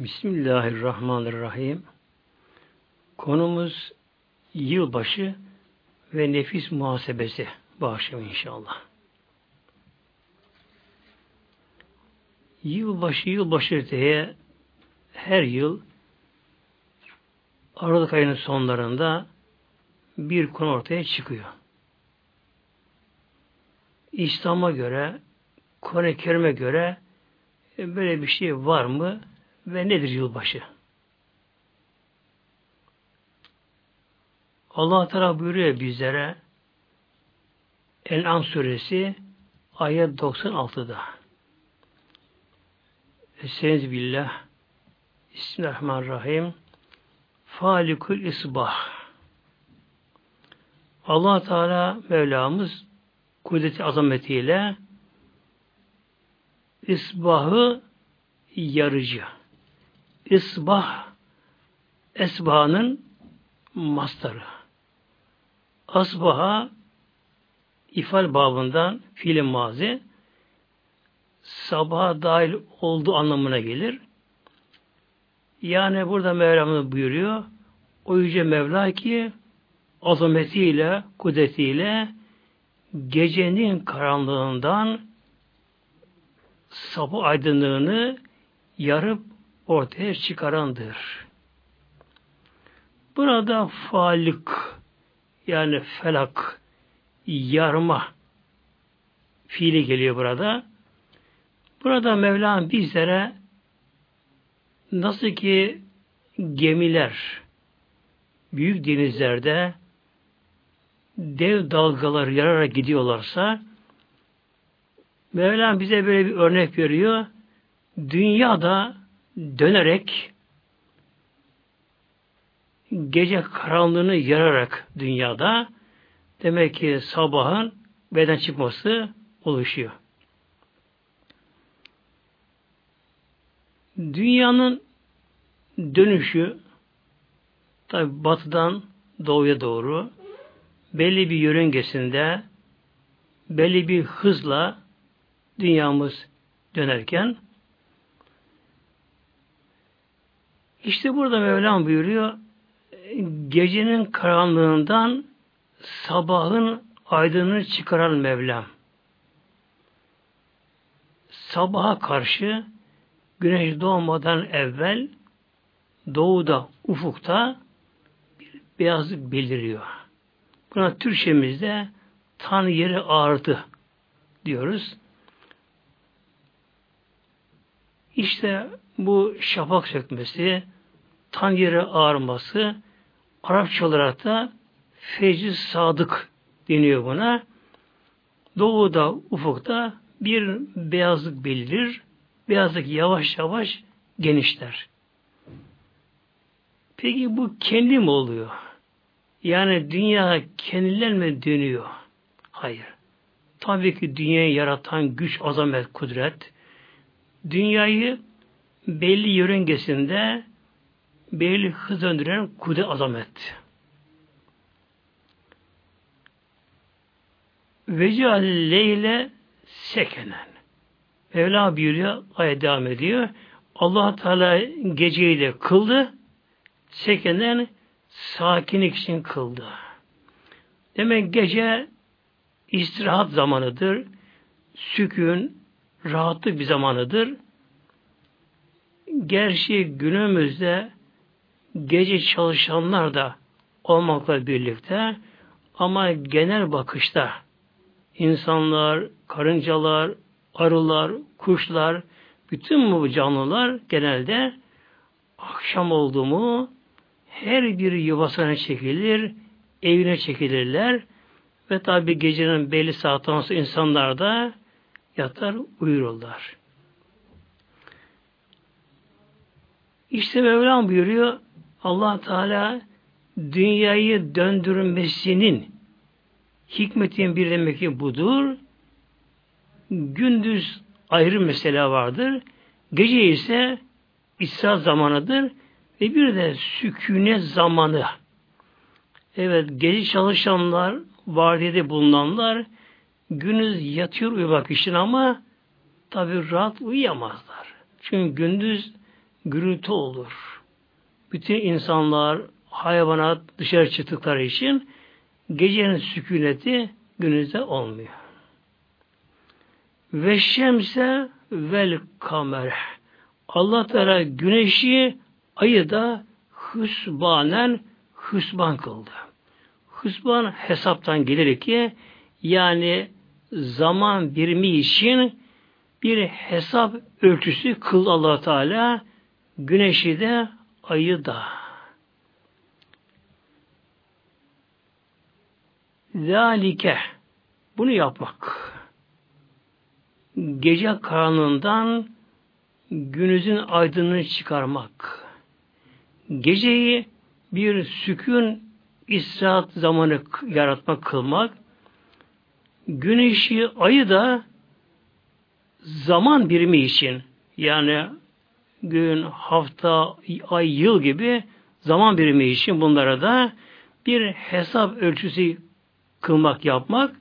Bismillahirrahmanirrahim. Konumuz yılbaşı ve nefis muhasebesi bu inşallah. Yılbaşı yılbaşı diye her yıl Aralık ayının sonlarında bir konu ortaya çıkıyor. İslam'a göre, Kur'an-ı Kerim'e göre böyle bir şey var mı ve nedir yılbaşı? Allah Teala buyuruyor bizlere En'am suresi ayet 96'da. Estaizu billah Bismillahirrahmanirrahim Falikul isbah Allah Teala Mevlamız kudreti azametiyle isbahı yarıcı. İsbah esbahanın mastarı. Asbaha ifal babından fiil mazi sabaha dahil olduğu anlamına gelir. Yani burada Mevlam'ın buyuruyor o yüce Mevla ki azametiyle, kudretiyle gecenin karanlığından sabah aydınlığını yarıp ortaya çıkarandır. Burada falik yani felak yarma fiili geliyor burada. Burada Mevlam bizlere nasıl ki gemiler büyük denizlerde dev dalgalar yararak gidiyorlarsa Mevlam bize böyle bir örnek veriyor. Dünyada dönerek gece karanlığını yararak dünyada demek ki sabahın beden çıkması oluşuyor. Dünyanın dönüşü tabi batıdan doğuya doğru belli bir yörüngesinde belli bir hızla dünyamız dönerken işte burada Mevlam buyuruyor gecenin karanlığından sabahın aydınını çıkaran Mevlam. Sabaha karşı güneş doğmadan evvel doğuda, ufukta bir beyazlık beliriyor. Buna Türkçemizde tan yeri ağırdı diyoruz. İşte bu şafak sökmesi, tan yeri ağarması Arapça olarak da fecri sadık deniyor buna. Doğuda, ufukta bir beyazlık belirir. Beyazlık yavaş yavaş genişler. Peki bu kendi mi oluyor? Yani dünya kendiler mi dönüyor? Hayır. Tabii ki dünyayı yaratan güç, azamet, kudret, dünyayı belli yörüngesinde belli hız döndüren kudret azamet. Vecal leyle sekenen. Mevla buyuruyor, ayet devam ediyor. allah Teala geceyi de kıldı, sekenen sakinlik için kıldı. Demek gece istirahat zamanıdır, sükun, rahatlık bir zamanıdır. Gerçi günümüzde gece çalışanlar da olmakla birlikte ama genel bakışta insanlar, karıncalar, arılar, kuşlar, bütün bu canlılar genelde akşam oldu mu her bir yuvasına çekilir, evine çekilirler ve tabi gecenin belli saatten sonra insanlar da yatar uyururlar. İşte Mevlam buyuruyor allah Teala dünyayı döndürmesinin hikmetin bir demek ki budur. Gündüz ayrı mesele vardır. Gece ise istirahat zamanıdır ve bir de sükune zamanı. Evet, gece çalışanlar, vardiyede bulunanlar gündüz yatıyor uyumak için ama tabi rahat uyuyamazlar. Çünkü gündüz gürültü olur. Bütün insanlar hayvanat dışarı çıktıkları için gecenin sükuneti günüzde olmuyor. Ve şemse vel kamer. Allah Teala güneşi ayı da hüsbanen hüsban kıldı. Hüsban hesaptan gelir ki yani zaman birimi için bir hesap ölçüsü kıl allah Teala güneşi de ayı da. Zalike bunu yapmak. Gece karanlığından günüzün aydınlığını çıkarmak. Geceyi bir sükun istirahat zamanı yaratmak, kılmak. Güneşi, ayı da zaman birimi için yani gün, hafta, ay, yıl gibi zaman birimi için bunlara da bir hesap ölçüsü kılmak, yapmak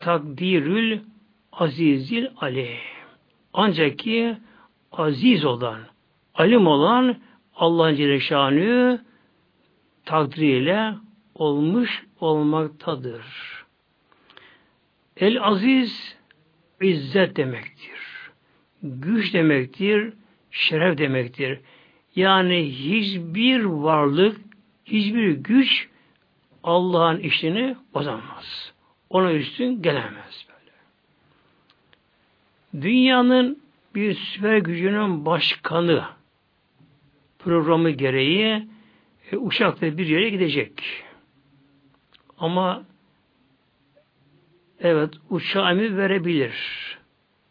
takdirül azizil aleyh. Ancak ki aziz olan, alim olan Allah'ın Celle takdiriyle olmuş olmaktadır. El aziz izzet demektir. Güç demektir, şeref demektir. Yani hiçbir varlık, hiçbir güç Allah'ın işini bozamaz. Ona üstün gelemez böyle. Dünyanın bir süper gücünün başkanı programı gereği e, uçakla bir yere gidecek. Ama evet uçağı emir verebilir.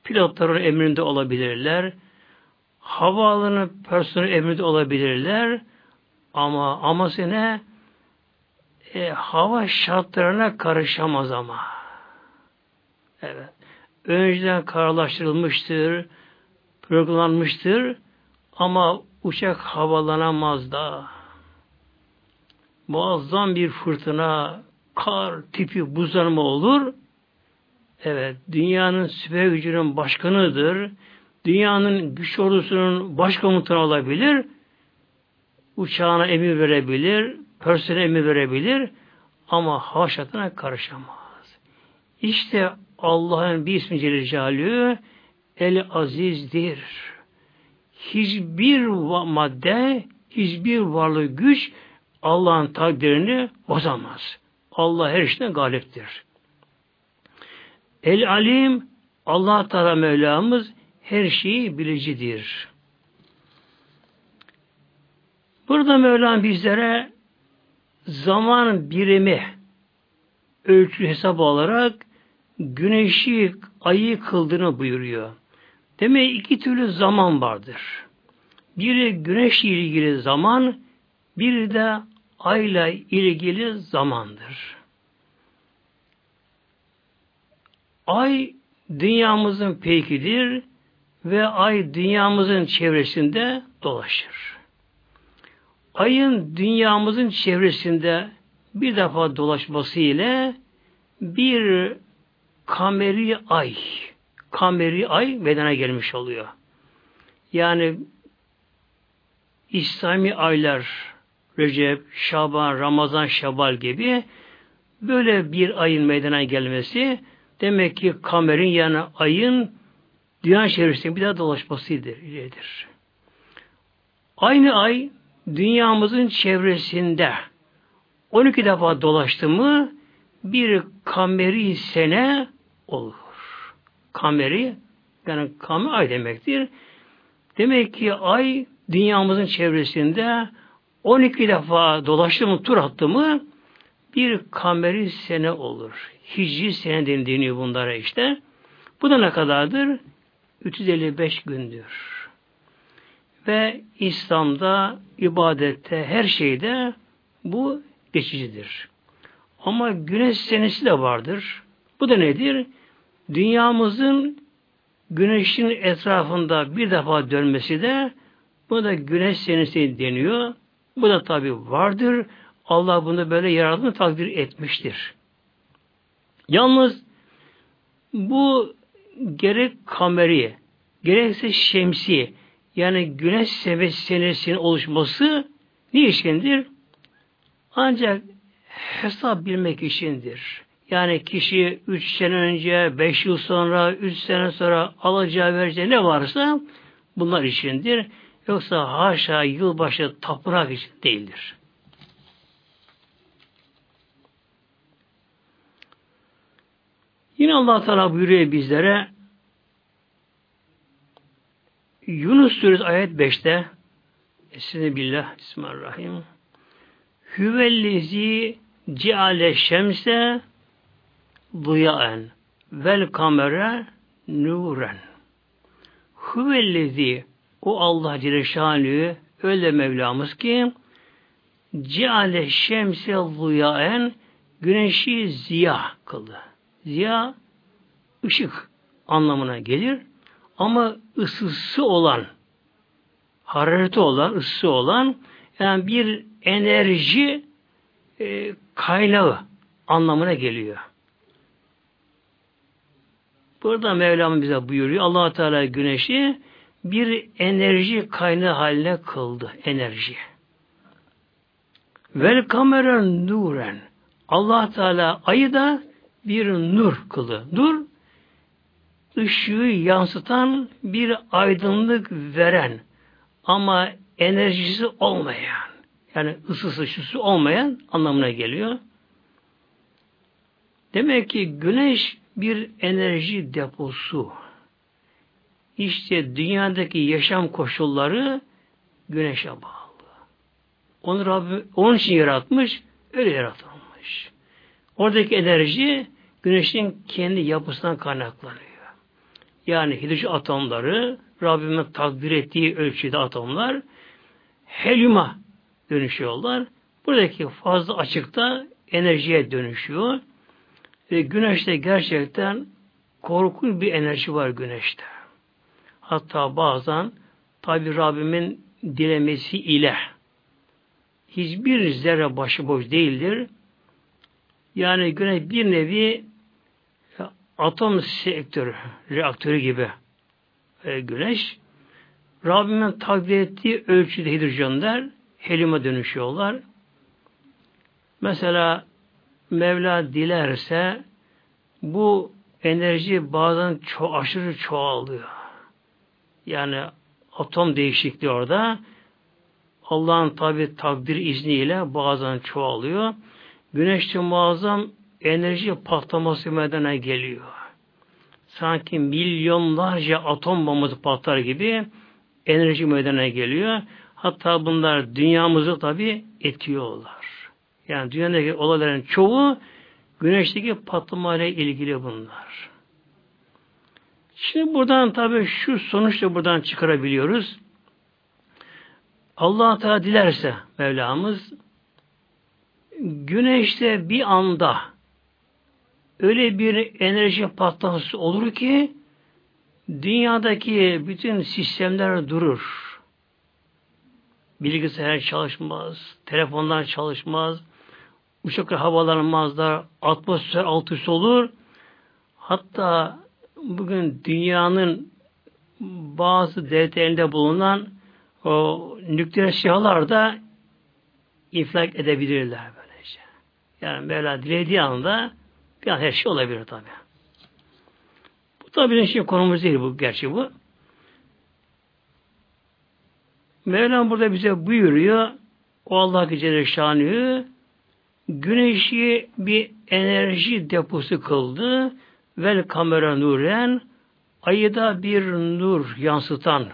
Pilotların emrinde olabilirler. Havaalanı personel emrinde olabilirler. Ama aması ne? E, hava şartlarına karışamaz ama. Evet. Önceden kararlaştırılmıştır, programlanmıştır ama uçak havalanamaz da. Muazzam bir fırtına, kar tipi buzlanma olur. Evet, dünyanın süper gücünün başkanıdır. Dünyanın güç ordusunun başkomutanı olabilir. Uçağına emir verebilir, personel emir verebilir ama hava şartına karışamaz. İşte Allah'ın bir ismi Celle El Aziz'dir. Hiçbir madde, hiçbir varlık güç Allah'ın takdirini bozamaz. Allah her işten galiptir. El alim Allah Teala Mevlamız her şeyi bilicidir. Burada Mevlam bizlere zaman birimi ölçü hesap olarak güneşi, ayı kıldığını buyuruyor. Demek iki türlü zaman vardır. Biri güneşle ilgili zaman, biri de ayla ilgili zamandır. Ay dünyamızın peykidir ve ay dünyamızın çevresinde dolaşır. Ayın dünyamızın çevresinde bir defa dolaşması ile bir kameri ay, kameri ay bedene gelmiş oluyor. Yani İslami aylar Recep, Şaban, Ramazan, Şabal gibi böyle bir ayın meydana gelmesi demek ki kamerin yani ayın dünya çevresinde bir daha dolaşmasıdır. Aynı ay dünyamızın çevresinde 12 defa dolaştı mı bir kameri sene olur. Kameri yani kamer ay demektir. Demek ki ay dünyamızın çevresinde 12 defa dolaştı mı, tur attı mı bir kameri sene olur. Hicri sene deniyor bunlara işte. Bu da ne kadardır? 355 gündür. Ve İslam'da, ibadette, her şeyde bu geçicidir. Ama güneş senesi de vardır. Bu da nedir? Dünyamızın güneşin etrafında bir defa dönmesi de bu da güneş senesi deniyor. Bu da tabi vardır. Allah bunu böyle yaradığını takdir etmiştir. Yalnız bu gerek kameri, gerekse şemsi, Yani güneş senesinin oluşması ne içindir? Ancak hesap bilmek içindir. Yani kişi üç sene önce, beş yıl sonra, üç sene sonra alacağı vereceği ne varsa bunlar içindir. Yoksa haşa yılbaşı tapınak için değildir. Yine Allah Teala buyuruyor bizlere Yunus Suresi ayet 5'te Esine billah Bismillahirrahmanirrahim Hüvellezi ceale şemse duyaen vel kamera nuren Hüvellezi o Allah Celle Şanlı öyle Mevlamız ki ceale şemse duyaen güneşi ziya kıldı. Ziya ışık anlamına gelir. Ama ısısı olan, harareti olan, ısısı olan yani bir enerji e, kaynağı anlamına geliyor. Burada Mevlam bize buyuruyor. allah Teala güneşi bir enerji kaynağı haline kıldı. Enerji. Vel kamera nuren. allah Teala ayı da bir nur kılı. Nur, ışığı yansıtan bir aydınlık veren ama enerjisi olmayan, yani ısısı ışısı olmayan anlamına geliyor. Demek ki güneş bir enerji deposu. İşte dünyadaki yaşam koşulları güneşe bağlı. Onu Rabbim onun için yaratmış, öyle yaratılmış. Oradaki enerji güneşin kendi yapısından kaynaklanıyor. Yani hidrojen atomları Rabbimin takdir ettiği ölçüde atomlar helyuma dönüşüyorlar. Buradaki fazla açıkta enerjiye dönüşüyor. Ve güneşte gerçekten korkunç bir enerji var güneşte. Hatta bazen tabi Rabbimin dilemesi ile hiçbir zerre başıboş değildir. Yani güneş bir nevi atom sektörü, reaktörü gibi e, güneş Rabbimin takdir ettiği ölçüde hidrojenler helyuma dönüşüyorlar. Mesela Mevla dilerse bu enerji bazen ço aşırı çoğalıyor. Yani atom değişikliği orada Allah'ın tabi takdir izniyle bazen çoğalıyor. Güneşte muazzam enerji patlaması meydana geliyor. Sanki milyonlarca atom bombası patlar gibi enerji meydana geliyor. Hatta bunlar dünyamızı tabi etkiyorlar. Yani dünyadaki olayların çoğu güneşteki patlamayla ilgili bunlar. Şimdi buradan tabi şu sonuçta buradan çıkarabiliyoruz. Allah Teala dilerse Mevlamız güneşte bir anda öyle bir enerji patlaması olur ki dünyadaki bütün sistemler durur. Bilgisayar çalışmaz, telefonlar çalışmaz, uçaklar havalanmazlar, atmosfer alt üst olur. Hatta bugün dünyanın bazı devletlerinde bulunan o nükleer silahlar da infilak edebilirler böylece. Yani Mevla dilediği anda an her şey olabilir tabi. Bu tabi bir şey konumuz değil bu gerçi bu. Mevlam burada bize buyuruyor o Allah Celle Şanı güneşi bir enerji deposu kıldı vel kamera nuren ayı da bir nur yansıtan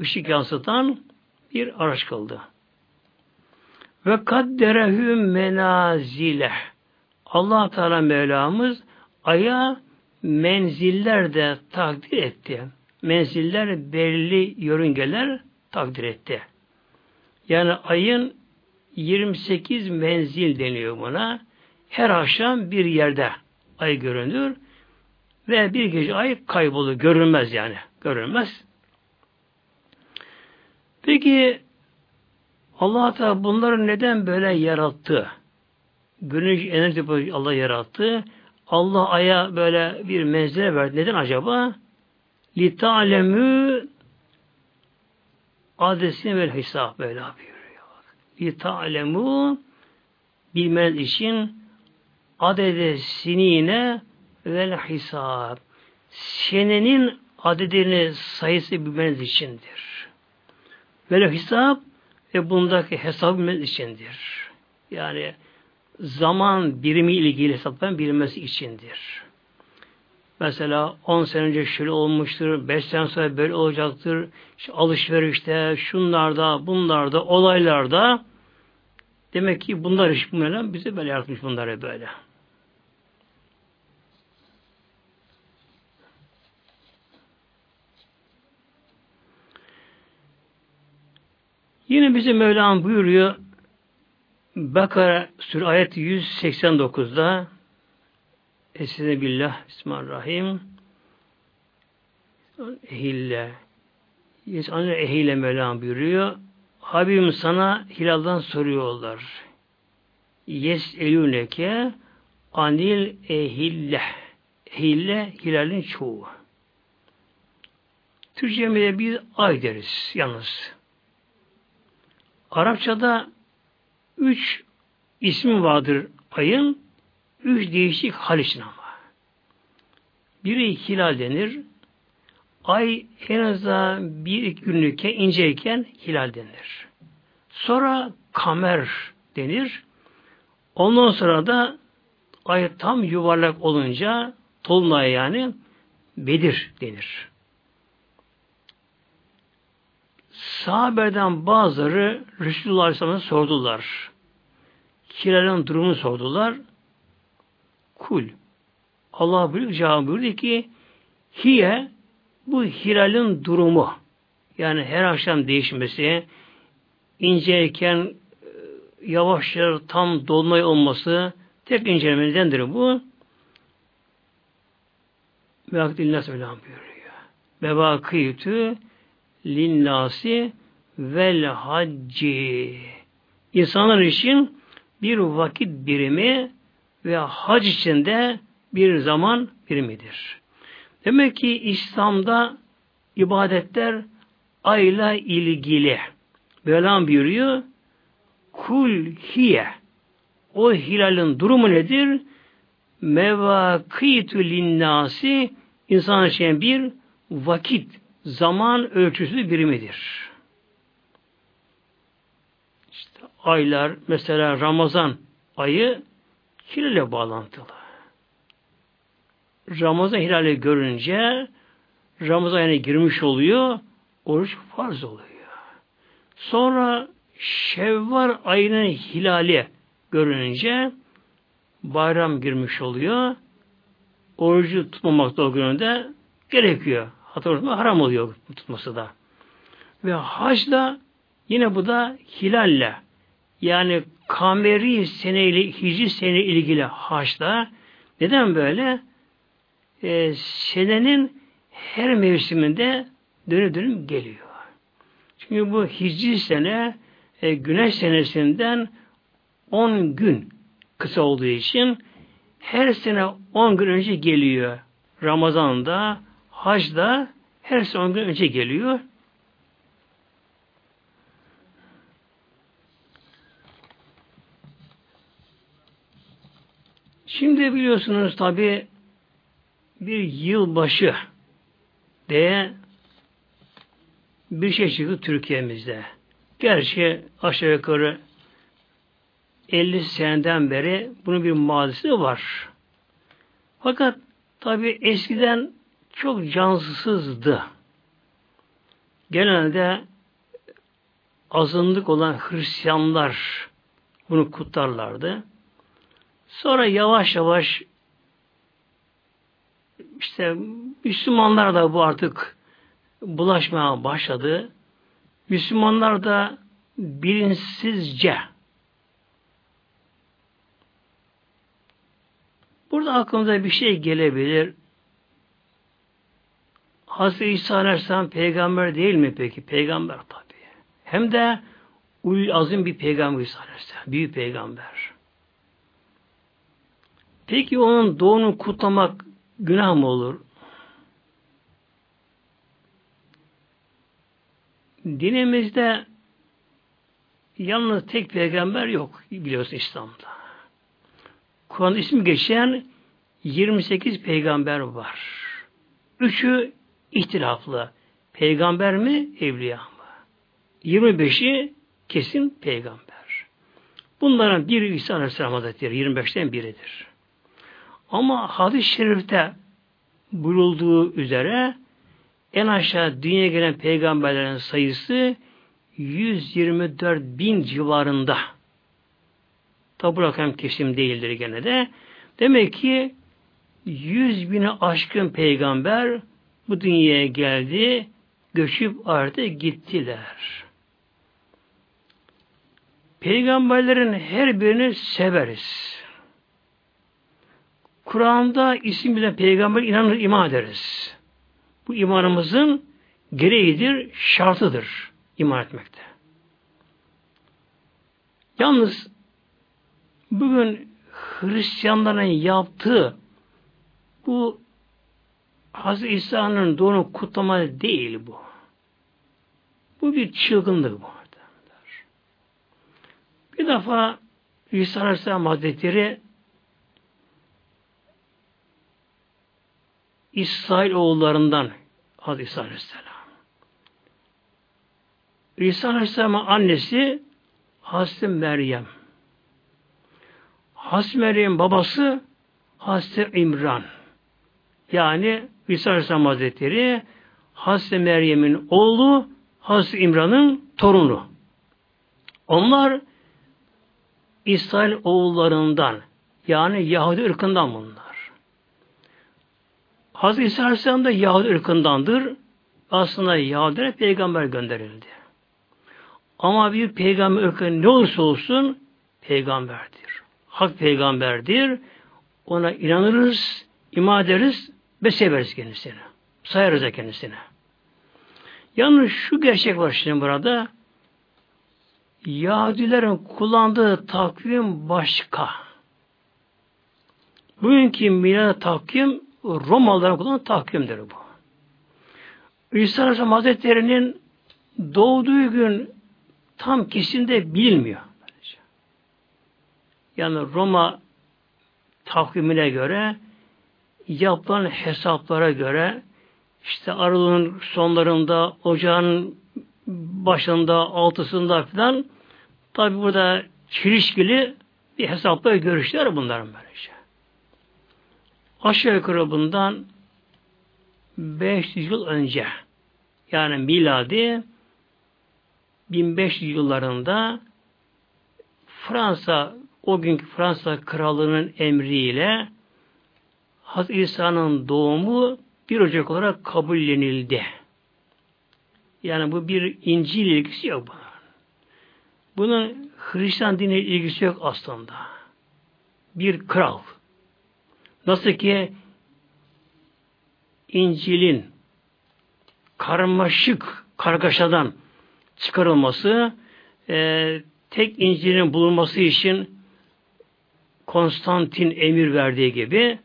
ışık yansıtan bir araç kıldı. Ve kadderehü menazile. Allah Teala Mevlamız aya menziller de takdir etti. Menziller belli yörüngeler takdir etti. Yani ayın 28 menzil deniyor buna. Her akşam bir yerde ay görünür ve bir gece ay kaybolur. Görünmez yani. Görünmez. Peki Allah Teala bunları neden böyle yarattı? güneş enerji Allah yarattı. Allah aya böyle bir menzile verdi. Neden acaba? Lita'lemü adresine vel hesap böyle yapıyor. Lita'lemü bilmeniz için adedesinine vel hesap. Senenin adedini sayısı bilmeniz içindir. Vel hesap ve bundaki hesap bilmeniz içindir. Yani zaman birimi ilgili hesapların bilinmesi içindir. Mesela 10 sene önce şöyle olmuştur, 5 sene sonra böyle olacaktır. İşte alışverişte, şunlarda, bunlarda, olaylarda demek ki bunlar iş bunlarla bize böyle yaratmış bunları böyle. Yine bize Mevlam buyuruyor Bakara Sur ayet 189'da Esine billah Bismillahirrahmanirrahim Ehille Ancak ehille Mevlam buyuruyor. Habibim sana hilaldan soruyorlar. Yes elüneke anil ehille. Ehille hilalin çoğu. Türkçe'de bir ay deriz yalnız. Arapçada üç ismi vardır ayın. Üç değişik hal için ama. Biri hilal denir. Ay en azından bir iki günlükken inceyken hilal denir. Sonra kamer denir. Ondan sonra da ay tam yuvarlak olunca Tolunay yani Bedir denir. Sahabeden bazıları Resulullah Aleyhisselam'a sordular. Hilal'in durumunu sordular. Kul. Allah buyuruyor, cevabı buyurdu ki hiye bu hilalin durumu yani her akşam değişmesi inceyken e, yavaşça tam dolunay olması tek incelemendendir bu. Ve akdillah Mevlam buyuruyor. Ve vakıytü linnasi vel hacci. İnsanlar için bir vakit birimi ve hac içinde bir zaman birimidir. Demek ki İslam'da ibadetler ayla ilgili. Mevlam buyuruyor kul hiye o hilalin durumu nedir? Mevakitü linnasi insan için bir vakit, zaman ölçüsü birimidir. İşte aylar, mesela Ramazan ayı hilale bağlantılı. Ramazan hilali görünce Ramazan ayına girmiş oluyor, oruç farz oluyor. Sonra Şevval ayının hilali görününce bayram girmiş oluyor. Orucu tutmamak da o gerekiyor. Oruç haram oluyor tutması da. Ve hacda yine bu da hilalle yani kameri seneyle hicri sene ilgili haçla neden böyle? Ee, senenin her mevsiminde dönüp dönüp geliyor. Çünkü bu hicri sene e, güneş senesinden 10 gün kısa olduğu için her sene 10 gün önce geliyor. Ramazan'da, hacda her sene 10 gün önce geliyor. Şimdi biliyorsunuz tabi bir yılbaşı diye bir şey çıktı Türkiye'mizde. Gerçi aşağı yukarı 50 seneden beri bunun bir mazisi var. Fakat tabi eskiden çok cansızdı. Genelde azınlık olan Hristiyanlar bunu kutlarlardı. Sonra yavaş yavaş işte Müslümanlar da bu artık bulaşmaya başladı. Müslümanlar da bilinçsizce burada aklımıza bir şey gelebilir. Hazreti İsa Aleyhisselam peygamber değil mi peki? Peygamber tabi. Hem de ul azim bir peygamber İsa Aleyhisselam. Büyük peygamber. Peki onun doğumunu kutlamak günah mı olur? dinimizde yalnız tek peygamber yok biliyorsun İslam'da. Kur'an ismi geçen 28 peygamber var. Üçü ihtilaflı. Peygamber mi, evliya mı? 25'i kesin peygamber. Bunların biri İsa Aleyhisselam Hazretleri 25'ten biridir. Ama hadis-i şerifte buyurulduğu üzere en aşağı dünyaya gelen peygamberlerin sayısı 124 bin civarında. Tabi rakam kesim değildir gene de. Demek ki 100 bini aşkın peygamber bu dünyaya geldi, göçüp artık gittiler. Peygamberlerin her birini severiz. Kur'an'da isim bilen peygamber inanır, iman ederiz. Bu imanımızın gereğidir, şartıdır iman etmekte. Yalnız bugün Hristiyanların yaptığı bu Hazreti İsa'nın doğunu kutlama değil bu. Bu bir çılgınlık bu. Bir defa İsa Aleyhisselam Hazretleri İsrail oğullarından Hazreti İsa Aleyhisselam. İsa Aleyhisselam'ın annesi Hazreti Meryem. Hazreti Meryem babası Hazreti İmran. Yani İsa Aleyhisselam Hazretleri Hazreti Meryem'in oğlu Hazreti İmran'ın torunu. Onlar İsrail oğullarından yani Yahudi ırkından bunlar. Hazreti İsa Aleyhisselam da Yahudi ırkındandır. Aslında Yahudi'ne peygamber gönderildi. Ama bir peygamber ırkı ne olursa olsun peygamberdir. Hak peygamberdir. Ona inanırız, iman ederiz ve severiz kendisini. Sayarız da kendisine. Yalnız şu gerçek var şimdi burada. Yahudilerin kullandığı takvim başka. Bugünkü milad takvim Romalıların kullandığı takvimdir bu. İsa Aleyhisselam Hazretleri'nin doğduğu gün tam kesin bilmiyor. Yani Roma takvimine göre yapılan hesaplara göre işte aralığın sonlarında, ocağın başında, altısında filan tabi burada çelişkili bir hesaplar görüşler bunların böylece. Aşağı yukarı bundan 500 yıl önce yani miladi 1500 yıllarında Fransa o günkü Fransa krallığının emriyle Hazreti İsa'nın doğumu bir Ocak olarak kabullenildi. Yani bu bir İncil ilgisi yok bunun. Bunun Hristiyan dini ilgisi yok aslında. Bir kral. Nasıl ki İncil'in karmaşık kargaşadan çıkarılması e, tek İncil'in bulunması için Konstantin emir verdiği gibi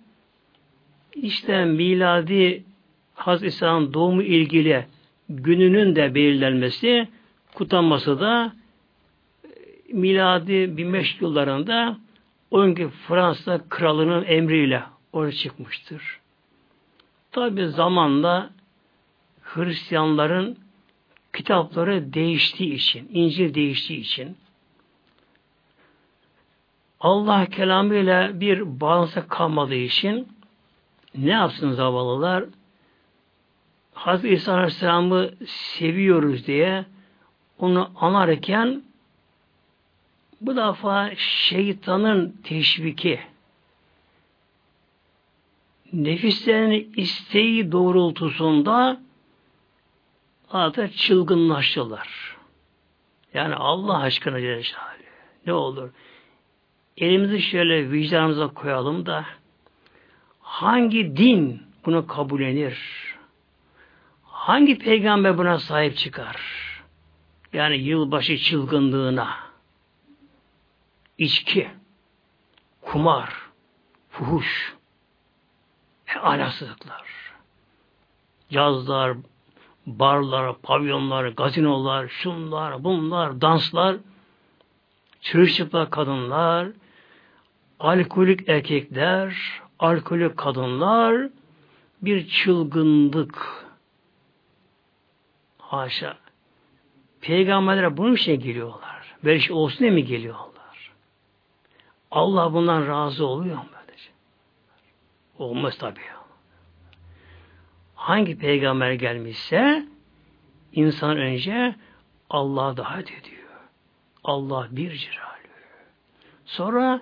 işte miladi Hazreti İsa'nın doğumu ilgili gününün de belirlenmesi, kutlanması da e, miladi 1500 yıllarında o Fransa kralının emriyle oraya çıkmıştır. Tabi zamanla Hristiyanların kitapları değiştiği için, İncil değiştiği için Allah kelamıyla bir bağlantısı kalmadığı için ne yapsın zavallılar? Hazreti İsa Aleyhisselam'ı seviyoruz diye onu anarken bu defa şeytanın teşviki nefislerinin isteği doğrultusunda adeta çılgınlaştılar. Yani Allah aşkına Celle Ne olur? Elimizi şöyle vicdanımıza koyalım da hangi din bunu kabullenir? Hangi peygamber buna sahip çıkar? Yani yılbaşı çılgınlığına, içki, kumar, fuhuş, ahlaksızlıklar, yazlar, barlar, pavyonlar, gazinolar, şunlar, bunlar, danslar, çırışıplak kadınlar, alkolik erkekler, alkolik kadınlar, bir çılgınlık. Haşa. Peygamberlere bunun için geliyorlar. Böyle şey olsun diye mi geliyorlar? Allah bundan razı oluyor mu böylece? Olmaz tabii. Hangi peygamber gelmişse insan önce Allah'a davet ediyor. Allah bir cilalü. Sonra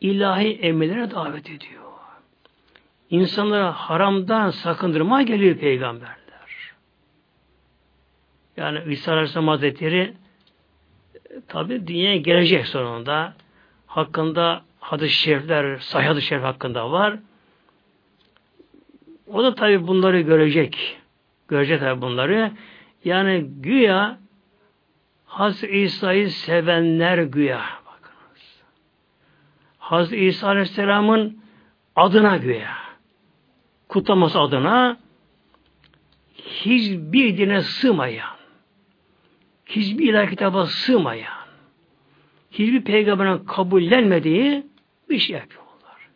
ilahi emirlere davet ediyor. İnsanlara haramdan sakındırma geliyor peygamberler. Yani İsa Aleyhisselam Hazretleri tabi dünyaya gelecek sonunda. Hakkında hadis-i şerifler, sahih hadis şerif hakkında var. O da tabi bunları görecek. Görecek tabi bunları. Yani güya Hazreti İsa'yı sevenler güya. Bakınız. Hazreti İsa Aleyhisselam'ın adına güya. Kutlaması adına hiçbir dine sığmayan, hiçbir ilahi kitaba sığmayan, hiçbir peygamberin kabullenmediği bir şey yapıyorlar.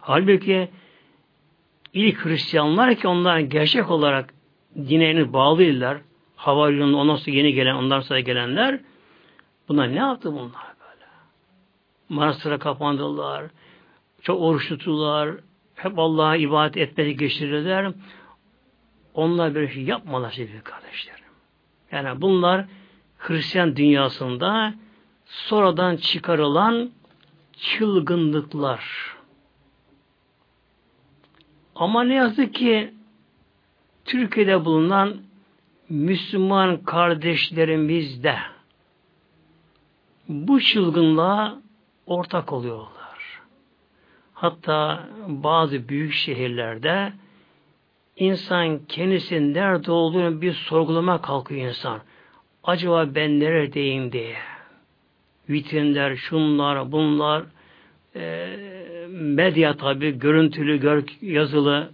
Halbuki ilk Hristiyanlar ki onlar gerçek olarak dinlerini bağlıydılar. Havaryonun ondan sonra yeni gelen, ondan sonra gelenler bunlar ne yaptı bunlar böyle? Manastıra kapandılar. Çok oruç tuttular. Hep Allah'a ibadet etmedi geçirirler. Onlar böyle şey yapmalar sevgili kardeşlerim. Yani bunlar Hristiyan dünyasında sonradan çıkarılan çılgınlıklar. Ama ne yazık ki Türkiye'de bulunan Müslüman kardeşlerimiz de bu çılgınlığa ortak oluyorlar. Hatta bazı büyük şehirlerde insan kendisinin nerede olduğunu bir sorgulama kalkıyor insan. Acaba ben neredeyim diye. Vitrinler, şunlar, bunlar, e, medya tabi, görüntülü, gör, yazılı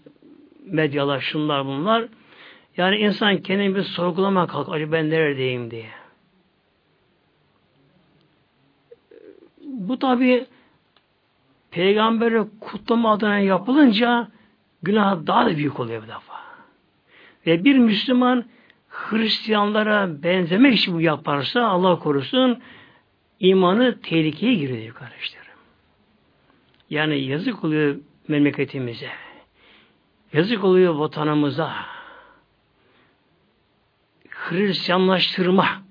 medyalar, şunlar, bunlar. Yani insan kendini bir sorgulama kalk, acaba ben neredeyim diye. Bu tabi peygamberi kutlama adına yapılınca günah daha da büyük oluyor bir defa. Ve bir Müslüman Hristiyanlara benzemek için bu yaparsa Allah korusun imanı tehlikeye giriyor kardeşlerim. Yani yazık oluyor memleketimize. Yazık oluyor vatanımıza. Hristiyanlaştırma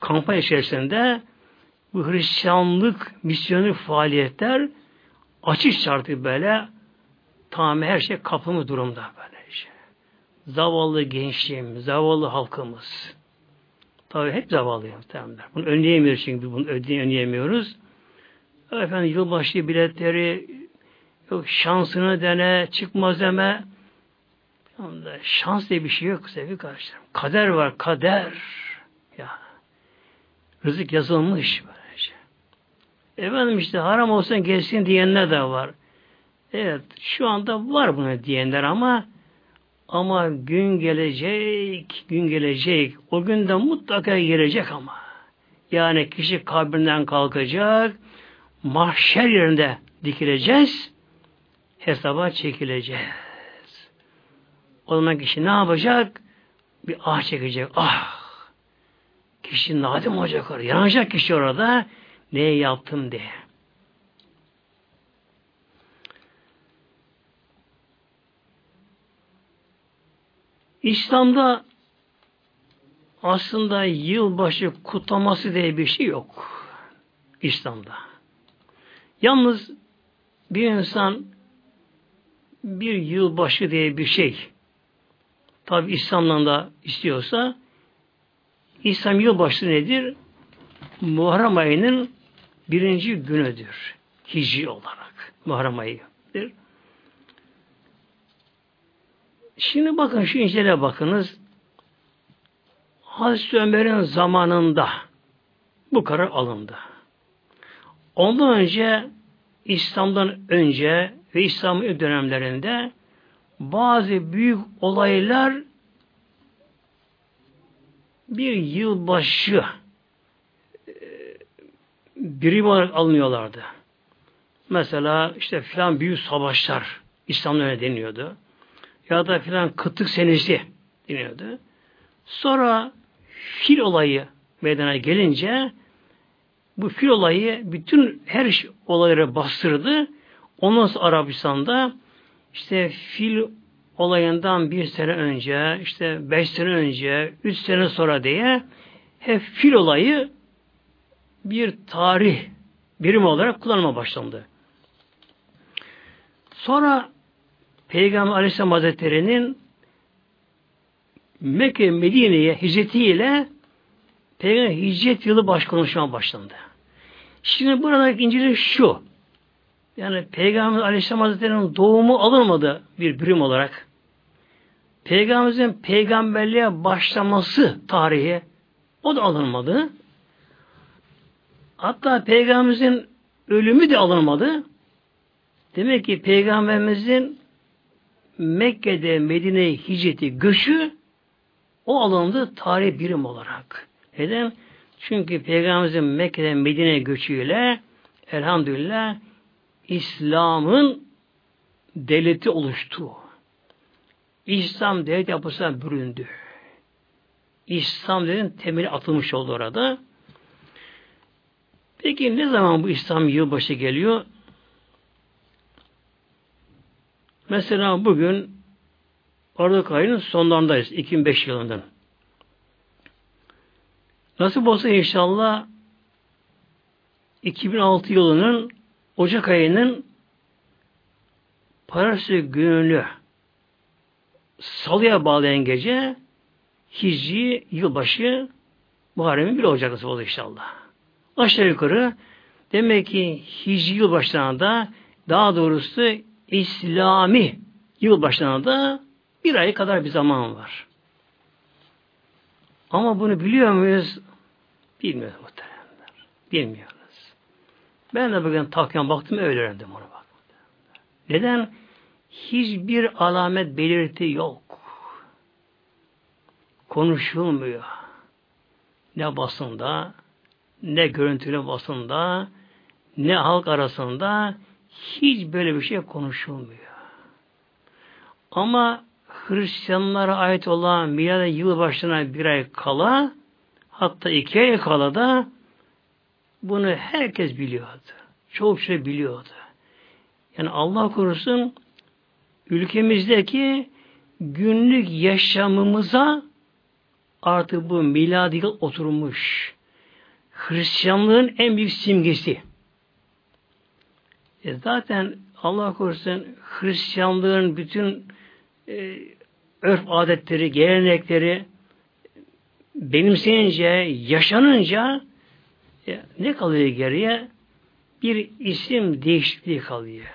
kampanya içerisinde bu Hristiyanlık misyonu faaliyetler açık şartı böyle tamamen her şey kapımı durumda böyle işte. Zavallı gençliğim, zavallı halkımız. Tabii hep zavallı muhtemelenler. Bunu önleyemiyoruz çünkü bunu önleyemiyoruz. Efendim yılbaşı biletleri yok şansını dene, çıkmaz deme. Şans diye bir şey yok sevgili kardeşlerim. Kader var, kader. Ya. Rızık yazılmış böylece. Efendim işte haram olsan gelsin diyenler de var. Evet, şu anda var bunu diyenler ama ama gün gelecek, gün gelecek. O günde mutlaka gelecek ama. Yani kişi kabrinden kalkacak, mahşer yerinde dikileceğiz, hesaba çekileceğiz. O zaman kişi ne yapacak? Bir ah çekecek. Ah! Kişi nadim olacak orada. Yanacak kişi orada. Ne yaptım diye. İslam'da aslında yılbaşı kutlaması diye bir şey yok. İslam'da. Yalnız bir insan bir yılbaşı diye bir şey tabi İslam'dan da istiyorsa İslam yılbaşı nedir? Muharrem ayının birinci günüdür. Hicri olarak. Muharrem ayıdır. Şimdi bakın şu incele bakınız. Hazreti Ömer'in zamanında bu karar alındı. Ondan önce İslam'dan önce ve İslam'ın dönemlerinde bazı büyük olaylar bir yılbaşı birim olarak alınıyorlardı. Mesela işte filan büyük savaşlar İslam'da öyle deniyordu. Ya da filan kıtlık senesi deniyordu. Sonra fil olayı meydana gelince bu fil olayı bütün her şey, olayları bastırdı. Ondan sonra Arabistan'da işte fil olayından bir sene önce, işte beş sene önce, üç sene sonra diye hep fil olayı bir tarih birim olarak kullanıma başlandı. Sonra Peygamber Aleyhisselam Hazretleri'nin Mekke Medine'ye hicretiyle Peygamber hicret yılı baş konuşmaya başlandı. Şimdi buradaki İncil'i şu. Yani Peygamber Aleyhisselam Hazretleri'nin doğumu alınmadı bir birim olarak. Peygamberimizin peygamberliğe başlaması tarihi o da alınmadı. Hatta peygamberimizin ölümü de alınmadı. Demek ki peygamberimizin Mekke'de Medine'ye hicreti, göçü o alındı tarih birim olarak. Neden? Çünkü Peygamberimizin Mekke'den Medine'ye göçüyle elhamdülillah İslam'ın devleti oluştu. İslam devlet yapısına büründü. İslam devletin temeli atılmış oldu orada. Peki ne zaman bu İslam yılbaşı geliyor? Mesela bugün Aralık ayının sonlarındayız. 2005 yılından. Nasıl olsa inşallah 2006 yılının Ocak ayının Parası gününü salıya bağlayan gece Hicri yılbaşı Muharrem'in bir Ocak nasıl oldu inşallah. Aşağı yukarı demek ki Hicri yılbaşlarında daha doğrusu İslami yılbaşlarında bir ay kadar bir zaman var. Ama bunu biliyor muyuz? Bilmiyoruz muhteremler. Bilmiyoruz. Ben de bugün takviyen baktım öyle öğrendim onu bak. Neden? Hiçbir alamet belirti yok. Konuşulmuyor. Ne basında, ne görüntülü basında, ne halk arasında hiç böyle bir şey konuşulmuyor. Ama Hristiyanlara ait olan milada yıl başına bir ay kala hatta iki ay kala da bunu herkes biliyordu. Çok şey biliyordu. Yani Allah korusun ülkemizdeki günlük yaşamımıza artık bu miladi oturmuş. Hristiyanlığın en büyük simgesi. E zaten Allah korusun Hristiyanlığın bütün e, örf adetleri, gelenekleri benimseyince, yaşanınca e, ne kalıyor geriye? Bir isim değişikliği kalıyor.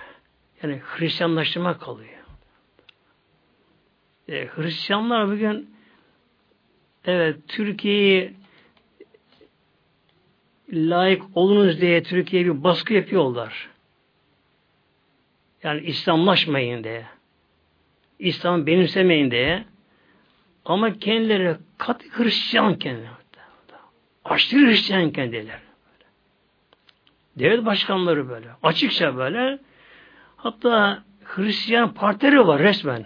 Yani Hristiyanlaştırma kalıyor. E, Hristiyanlar bugün evet Türkiye'yi layık olunuz diye Türkiye'ye bir baskı yapıyorlar. Yani İslamlaşmayın diye. İslam'ı benimsemeyin diye. Ama kendileri kat Hristiyan kendileri. Aşırı Hristiyan kendileri. Devlet başkanları böyle. Açıkça böyle. Hatta Hristiyan partileri var resmen.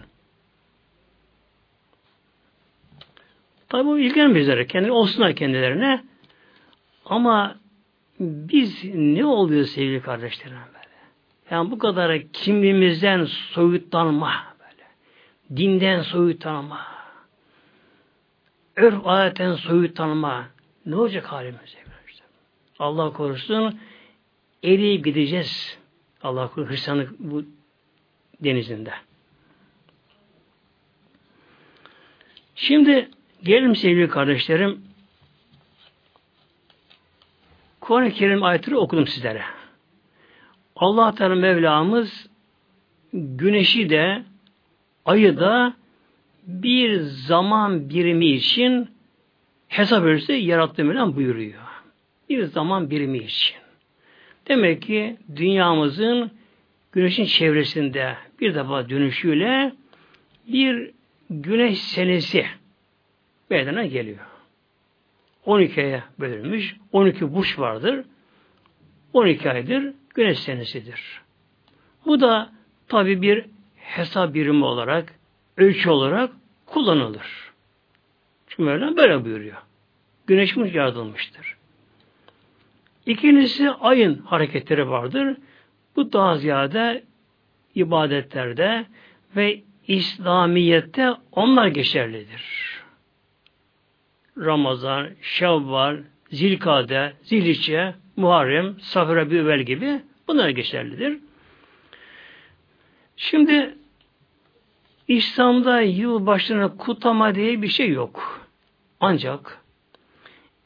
Tabi bu ilgilenmiyor Kendi olsunlar kendilerine. Ama biz ne oluyor sevgili kardeşlerim böyle? Yani bu kadar kimliğimizden soyutlanma böyle. Dinden soyutlanma. Örf adetten soyutlanma. Ne olacak halimiz? Allah korusun eriyip gideceğiz. Allah korusun Hristiyanlık bu denizinde. Şimdi Gelin sevgili kardeşlerim Kuran-ı Kerim ayetleri okudum sizlere. Allah Teala Mevlamız güneşi de ayı da bir zaman birimi için hesap ölçüsü yarattı Mevlam buyuruyor. Bir zaman birimi için. Demek ki dünyamızın güneşin çevresinde bir defa dönüşüyle bir güneş senesi meydana geliyor. 12'ye bölünmüş. 12 burç vardır. 12 aydır güneş senesidir. Bu da tabi bir hesap birimi olarak, ölçü olarak kullanılır. Çünkü Mevlam böyle buyuruyor. Güneşimiz yaratılmıştır. İkincisi ayın hareketleri vardır. Bu daha ziyade ibadetlerde ve İslamiyette onlar geçerlidir. Ramazan, Şevval, Zilkade, Ziliçe, Muharrem, Safra Büvel gibi bunlar geçerlidir. Şimdi İslam'da yılbaşını kutlama diye bir şey yok. Ancak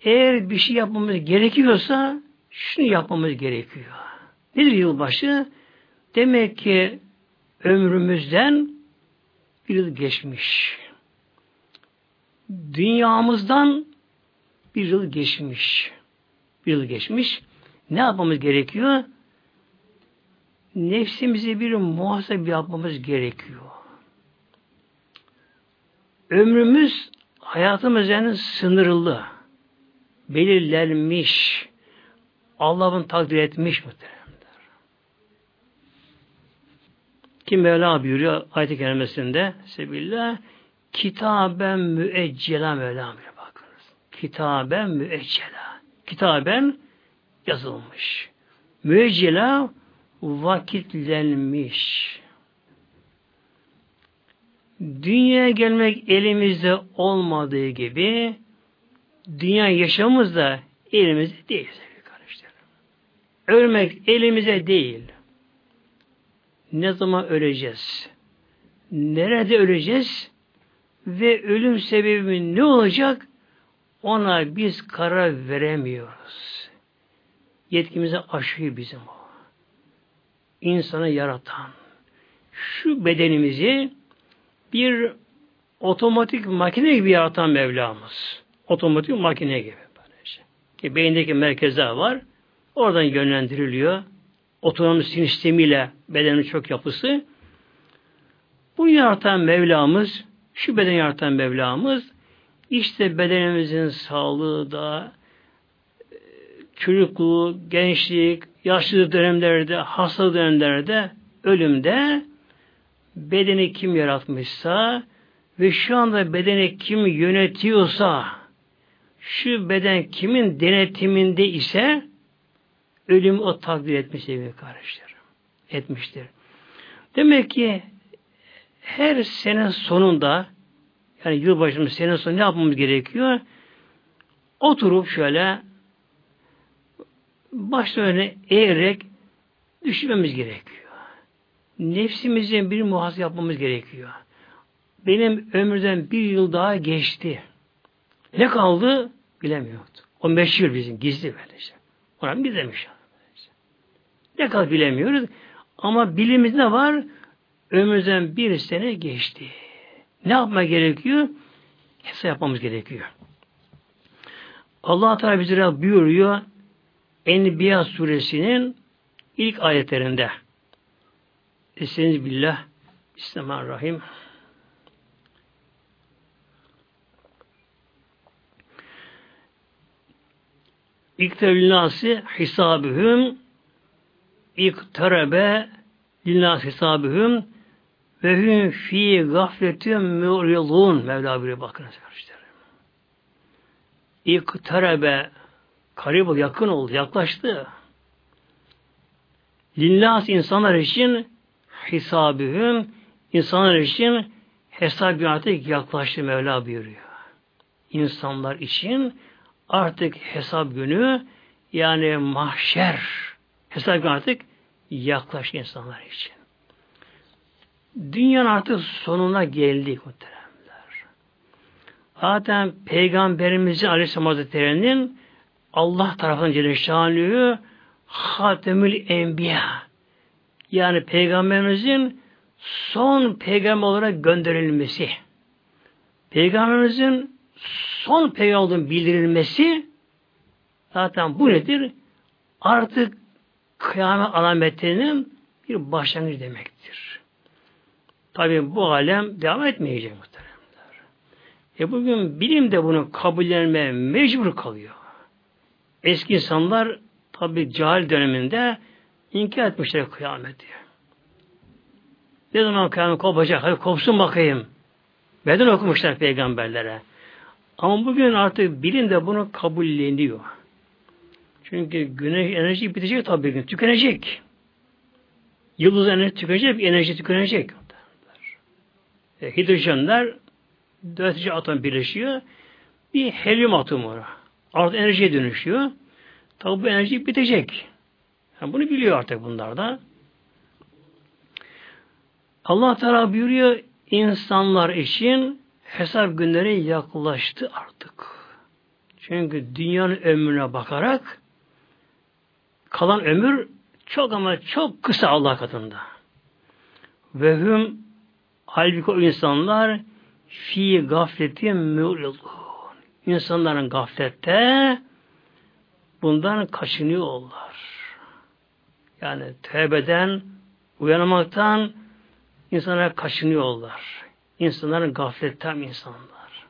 eğer bir şey yapmamız gerekiyorsa şunu yapmamız gerekiyor. Nedir yılbaşı? Demek ki ömrümüzden bir yıl geçmiş. Dünyamızdan bir yıl geçmiş. Bir yıl geçmiş. Ne yapmamız gerekiyor? Nefsimizi bir muhasebe yapmamız gerekiyor. Ömrümüz hayatımız yani sınırlı, belirlenmiş, Allah'ın takdir etmiş muhteremler. Kim Mevla buyuruyor ayet-i kerimesinde Sebillah kitaben müeccela Mevla buyuruyor bakınız. Kitaben müeccela. Kitaben yazılmış. Müeccela vakitlenmiş. Dünyaya gelmek elimizde olmadığı gibi dünya yaşamımız da elimizde değil. Ölmek elimize değil. Ne zaman öleceğiz? Nerede öleceğiz? Ve ölüm sebebi ne olacak? Ona biz karar veremiyoruz. Yetkimize aşıyor bizim o. İnsanı yaratan. Şu bedenimizi bir otomatik makine gibi yaratan Mevlamız. Otomatik makine gibi. Ki beyindeki merkezler var. Oradan yönlendiriliyor. Otonom sistemiyle bedenin çok yapısı. Bu yaratan Mevlamız, şu beden yaratan Mevlamız, işte bedenimizin sağlığı da, çocukluğu, gençlik, yaşlı dönemlerde, hasta dönemlerde, ölümde bedeni kim yaratmışsa ve şu anda bedeni kim yönetiyorsa şu beden kimin denetiminde ise ölüm o takdir etmiş sevgili kardeşlerim. Etmiştir. Demek ki her sene sonunda yani yılbaşının sene sonu ne yapmamız gerekiyor? Oturup şöyle başlarını eğerek düşünmemiz gerekiyor. Nefsimizin bir muhasebe yapmamız gerekiyor. Benim ömürden bir yıl daha geçti. Ne kaldı? Bilemiyordu. O meşhur bizim gizli böylece. Ona biz demiş. Ne kadar bilemiyoruz. Ama bilimimiz ne var? Ömürden bir sene geçti. Ne yapma gerekiyor? Hesap yapmamız gerekiyor. Allah Teala bize buyuruyor Enbiya suresinin ilk ayetlerinde. Estaizu billah. Bismillahirrahmanirrahim. İktebil nasi hisabühüm ikterebe linnâs hisabühüm ve hüm fi gafletin mu'rilun Mevla buyuruyor bakınız kardeşlerim. İkterebe karib yakın oldu, yaklaştı. Linnâs insanlar için hisabühüm insanlar için hesap artık yaklaştı Mevla buyuruyor. İnsanlar için artık hesap günü yani mahşer hesap günü artık yaklaştı insanlar için. Dünyanın artık sonuna geldik muhteremler. Zaten Peygamberimizin Aleyhisselam Hazretleri'nin Allah tarafından Celle Hatemül Enbiya yani Peygamberimizin son peygamber olarak gönderilmesi. Peygamberimizin son peygamberin bildirilmesi zaten bu nedir? Artık kıyamet alametlerinin bir başlangıcı demektir. Tabi bu alem devam etmeyecek muhteremler. E bugün bilim de bunu kabullenmeye mecbur kalıyor. Eski insanlar tabi cahil döneminde inkar etmişler kıyameti. Ne zaman kıyamet kopacak? Hadi kopsun bakayım. Beden okumuşlar peygamberlere. Ama bugün artık bilim de bunu kabulleniyor. Çünkü güneş enerji bitecek tabii ki. Tükenecek. Yıldız enerji tükenecek, enerji tükenecek. E, hidrojenler dört atom birleşiyor. Bir helyum atomu Artık enerjiye dönüşüyor. Tabi bu enerji bitecek. Yani bunu biliyor artık bunlar da. Allah Teala buyuruyor insanlar için hesap günleri yaklaştı artık. Çünkü dünyanın ömrüne bakarak kalan ömür çok ama çok kısa Allah katında. Ve hüm halbuki o insanlar fi gafleti mü'ridun. İnsanların gaflette bundan kaçınıyorlar. Yani tövbeden, uyanmaktan insanlar kaçınıyorlar. İnsanların gafletten insanlar.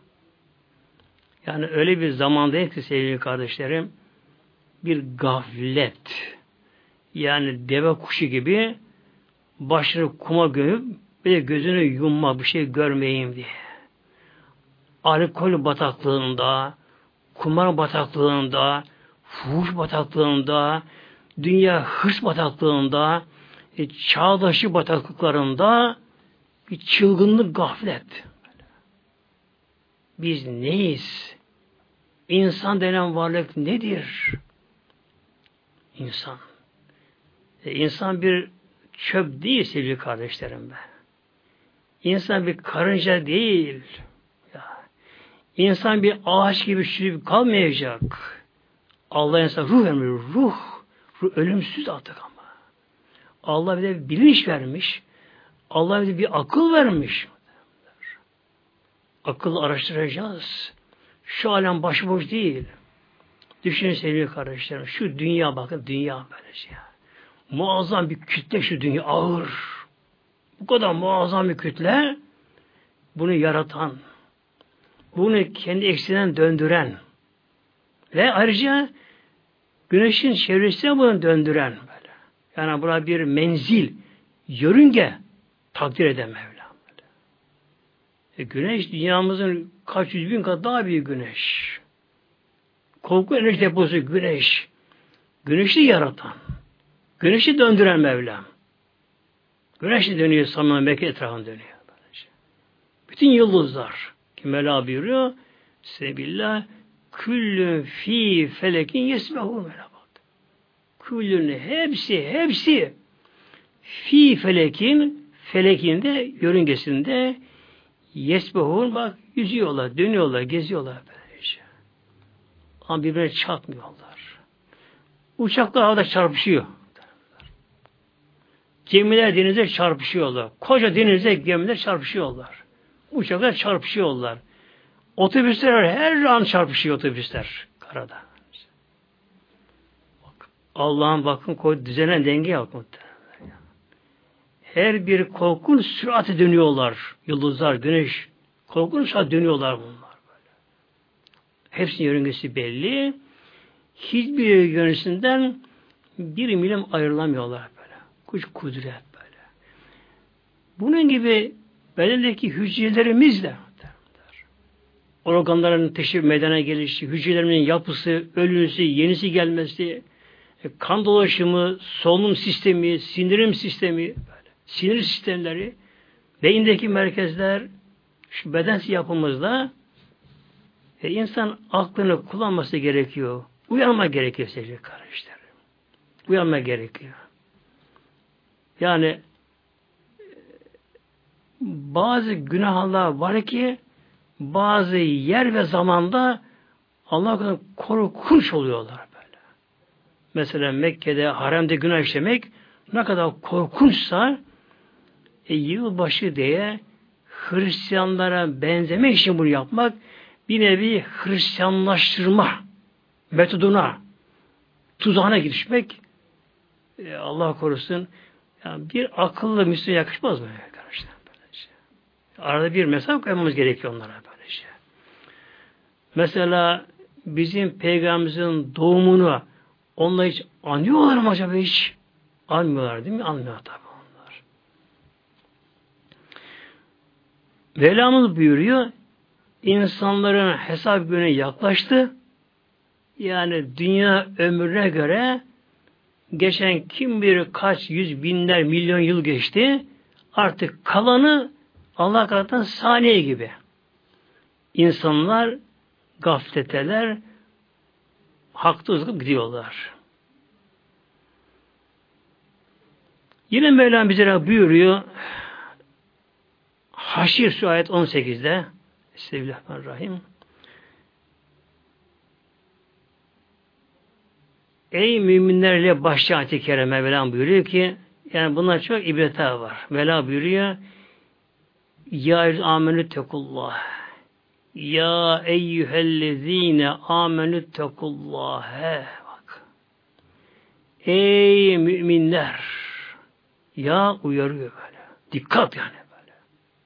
Yani öyle bir zamandayız ki sevgili kardeşlerim, bir gaflet, yani deve kuşu gibi başını kuma gömüp de gözünü yumma bir şey görmeyeyim diye. Alkol bataklığında, kumar bataklığında, fuhuş bataklığında, dünya hırs bataklığında, e, çağdaşı bataklıklarında bir çılgınlık gaflet. Biz neyiz? İnsan denen varlık nedir? İnsan. E, insan bir çöp değil sevgili kardeşlerim be. İnsan bir karınca değil. Ya. İnsan bir ağaç gibi çürüyüp kalmayacak. Allah insan ruh vermiyor. Ruh. Ruh ölümsüz artık ama. Allah bize bilinç vermiş. Allah bize bir akıl vermiş. Akıl araştıracağız. Şu alem başıboş değil. Düşünün sevgili kardeşlerim. Şu dünya bakın dünya böylece şey. Muazzam bir kütle şu dünya ağır. Bu kadar muazzam bir kütle bunu yaratan, bunu kendi eksiden döndüren ve ayrıca güneşin çevresine bunu döndüren böyle. Yani buna bir menzil, yörünge takdir eden Mevla. E güneş dünyamızın kaç yüz bin kat daha büyük güneş. Korku enerji deposu güneş. Güneşi yaratan. Güneşi döndüren Mevlam. Güneş dönüyor Sam'ın Mekke etrafında dönüyor. Bütün yıldızlar. Ki Mevla buyuruyor. Sebillah küllün fi felekin yesmehu Mevla bak. Küllün hepsi hepsi fi felekin felekinde yörüngesinde yesbehun bak yüzüyorlar, dönüyorlar, geziyorlar böylece. Ama birbirine çarpmıyorlar. Uçaklar havada çarpışıyor. Gemiler denize çarpışıyorlar. Koca denize gemiler çarpışıyorlar. Uçaklar çarpışıyorlar. Otobüsler her an çarpışıyor otobüsler karada. Allah'ın bakın koy düzenen denge yapmış. Her bir korkun sürate dönüyorlar. Yıldızlar, güneş. Korkun sürat dönüyorlar bunlar böyle. Hepsinin yörüngesi belli. Hiçbir yönesinden bir milim ayrılamıyorlar Kuş kudret böyle. Bunun gibi bedendeki hücrelerimiz de organların teşrif meydana gelişi, hücrelerimizin yapısı, ölüsü, yenisi gelmesi, e, kan dolaşımı, solunum sistemi, sindirim sistemi, böyle, sinir sistemleri, beyindeki merkezler, şu beden yapımızda e, insan aklını kullanması gerekiyor. Uyanma gerekiyor sevgili kardeşlerim. Uyanma gerekiyor. Yani bazı günahlar var ki bazı yer ve zamanda Allah kadar korkunç oluyorlar böyle. Mesela Mekke'de haremde günah işlemek ne kadar korkunçsa e, yılbaşı diye Hristiyanlara benzemek için bunu yapmak bir nevi Hristiyanlaştırma metoduna tuzağına girişmek e, Allah korusun yani bir akıllı Müslüman yakışmaz mı arkadaşlar? Böylece. Arada bir mesafe koymamız gerekiyor onlara böyle şey. Mesela bizim peygamberimizin doğumunu onlar hiç anlıyorlar mı acaba hiç? Anmıyorlar değil mi? Anlıyor tabi onlar. Velamız buyuruyor insanların hesap günü yaklaştı. Yani dünya ömrüne göre geçen kim bilir kaç yüz binler milyon yıl geçti. Artık kalanı Allah katından saniye gibi. İnsanlar gafleteler hakta uzakıp gidiyorlar. Yine Mevlam bize buyuruyor Haşir Su ayet 18'de Bismillahirrahmanirrahim Ey müminlerle başlayan ayet-i kerime Mevlam buyuruyor ki yani bunlar çok ibretler var. Mevla buyuruyor Ya amenü tekullah Ya eyyühellezine amenü tekullâhe bak. Ey müminler ya uyarıyor böyle. Dikkat yani böyle.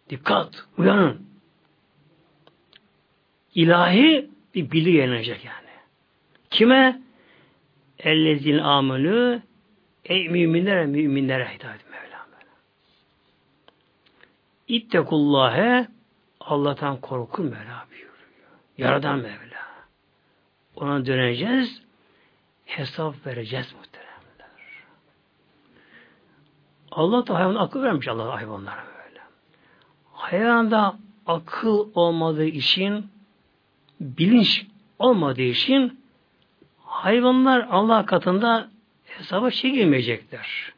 Dikkat. Uyanın. İlahi bir bilgi yayınlanacak yani. Kime? Ellezin amelü ey müminlere müminlere ediyor Mevlam. İttekullâhe Allah'tan korkun Mevla. Yaradan Mevla. Ona döneceğiz. Hesap vereceğiz muhteremler. Allah da hayvan akıl vermiş Allah hayvanlara böyle. Hayvanda akıl olmadığı için bilinç olmadığı için hayvanlar Allah katında hesaba çekilmeyecekler.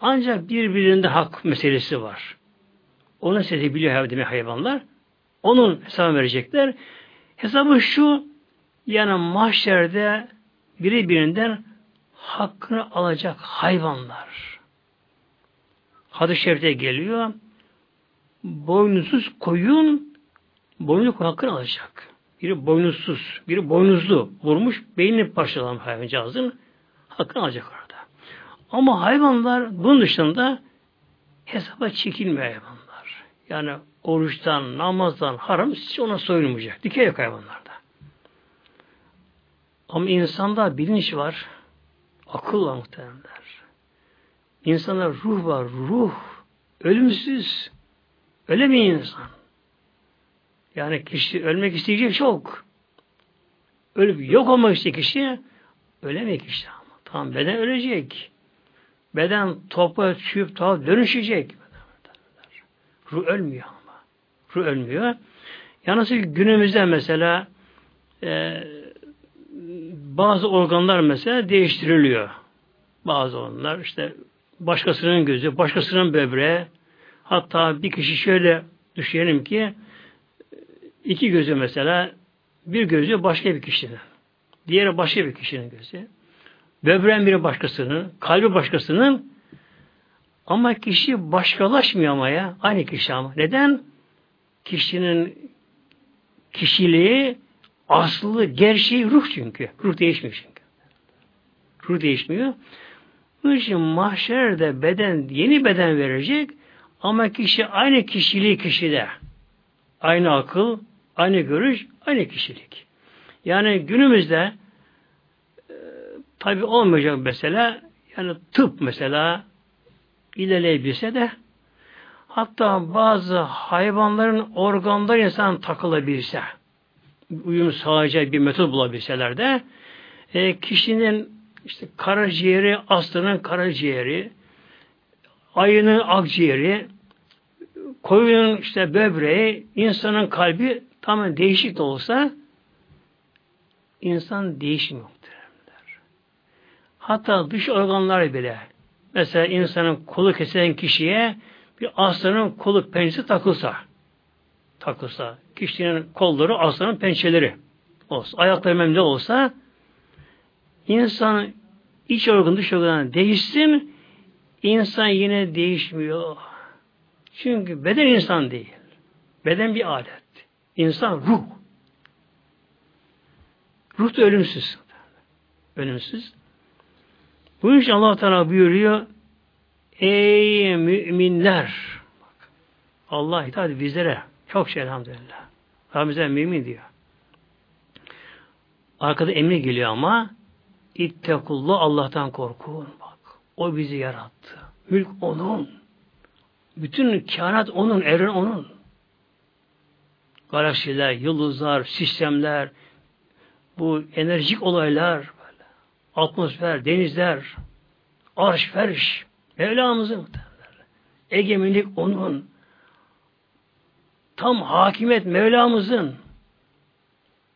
Ancak birbirinde hak meselesi var. Onu seçebiliyor hayvanlar. Onun hesabını verecekler. Hesabı şu, yani mahşerde biri birinden hakkını alacak hayvanlar. Hadis-i şerifte geliyor. Boynuzsuz koyun boynuzlu hakkını alacak. Biri boynuzsuz, biri boynuzlu vurmuş, beynini parçalamış hayvancağızın hakkını alacak orada. Ama hayvanlar bunun dışında hesaba çekilmiyor hayvanlar. Yani oruçtan, namazdan, haram hiç ona soyulmayacak. Dikey yok hayvanlarda. Ama insanda bilinç var. Akıl var muhtemelenler. İnsanda ruh var. Ruh. Ölümsüz. Öyle mi insan? Yani kişi ölmek isteyecek çok. Ölüp yok olmak isteyecek kişi ölemek işte ama. Tamam beden ölecek. Beden topa çüp topa dönüşecek. Ruh ölmüyor ama. Ruh ölmüyor. Yalnız günümüzde mesela e, bazı organlar mesela değiştiriliyor. Bazı organlar işte başkasının gözü, başkasının böbreği hatta bir kişi şöyle düşünelim ki iki gözü mesela bir gözü başka bir kişinin. Diğeri başka bir kişinin gözü. Böbreğin biri başkasının, kalbi başkasının ama kişi başkalaşmıyor ama ya. Aynı kişi ama. Neden? Kişinin kişiliği aslı, gerçeği ruh çünkü. Ruh değişmiyor çünkü. Ruh değişmiyor. Bunun için mahşerde beden, yeni beden verecek ama kişi aynı kişiliği kişide. Aynı akıl, aynı görüş, aynı kişilik. Yani günümüzde e, tabi olmayacak mesela yani tıp mesela ilerleyebilse de hatta bazı hayvanların organları insan takılabilse uyum sağlayacak bir metot bulabilseler de e, kişinin işte karaciğeri, aslanın karaciğeri, ayının akciğeri, koyunun işte böbreği, insanın kalbi tamamen değişik de olsa insan değişmiyor. Hatta dış organlar bile mesela insanın kolu kesilen kişiye bir aslanın kolu pençesi takılsa takılsa kişinin kolları aslanın pençeleri olsa ayakları memle olsa insan iç organ dış organ değişsin insan yine değişmiyor. Çünkü beden insan değil. Beden bir alet. İnsan ruh. Ruh da ölümsüz. Ölümsüz. Bu için allah Teala buyuruyor Ey müminler! Allah hitap bizlere. Çok şey elhamdülillah. Rabbimize mümin diyor. Arkada emri geliyor ama İttekullah Allah'tan korkun. Bak. O bizi yarattı. Mülk onun. Bütün kainat onun, evren onun. Galaksiler, yıldızlar, sistemler, bu enerjik olaylar, böyle, atmosfer, denizler, arş, ferş, Mevlamızın egemenlik onun, tam hakimiyet Mevlamızın,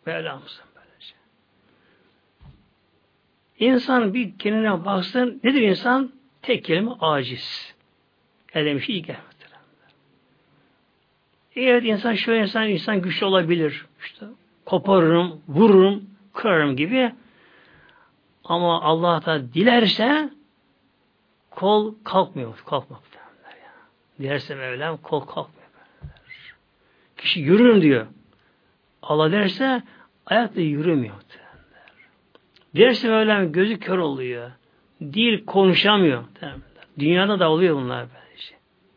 Mevlamızın böylece. İnsan bir kendine baksın, nedir insan? Tek kelime aciz. Elde bir şey gelmedi. Evet insan şöyle insan, insan güçlü olabilir. İşte koparırım, vururum, kırarım gibi. Ama Allah da dilerse kol kalkmıyor. Kalkmak derler ya. Dilerse Mevlam kol kalkmıyor. Derler. Kişi yürürüm diyor. Allah derse ayakta yürümüyor. Derler. Dilerse Mevlam gözü kör oluyor. Dil konuşamıyor. Derler. Dünyada da oluyor bunlar böylece.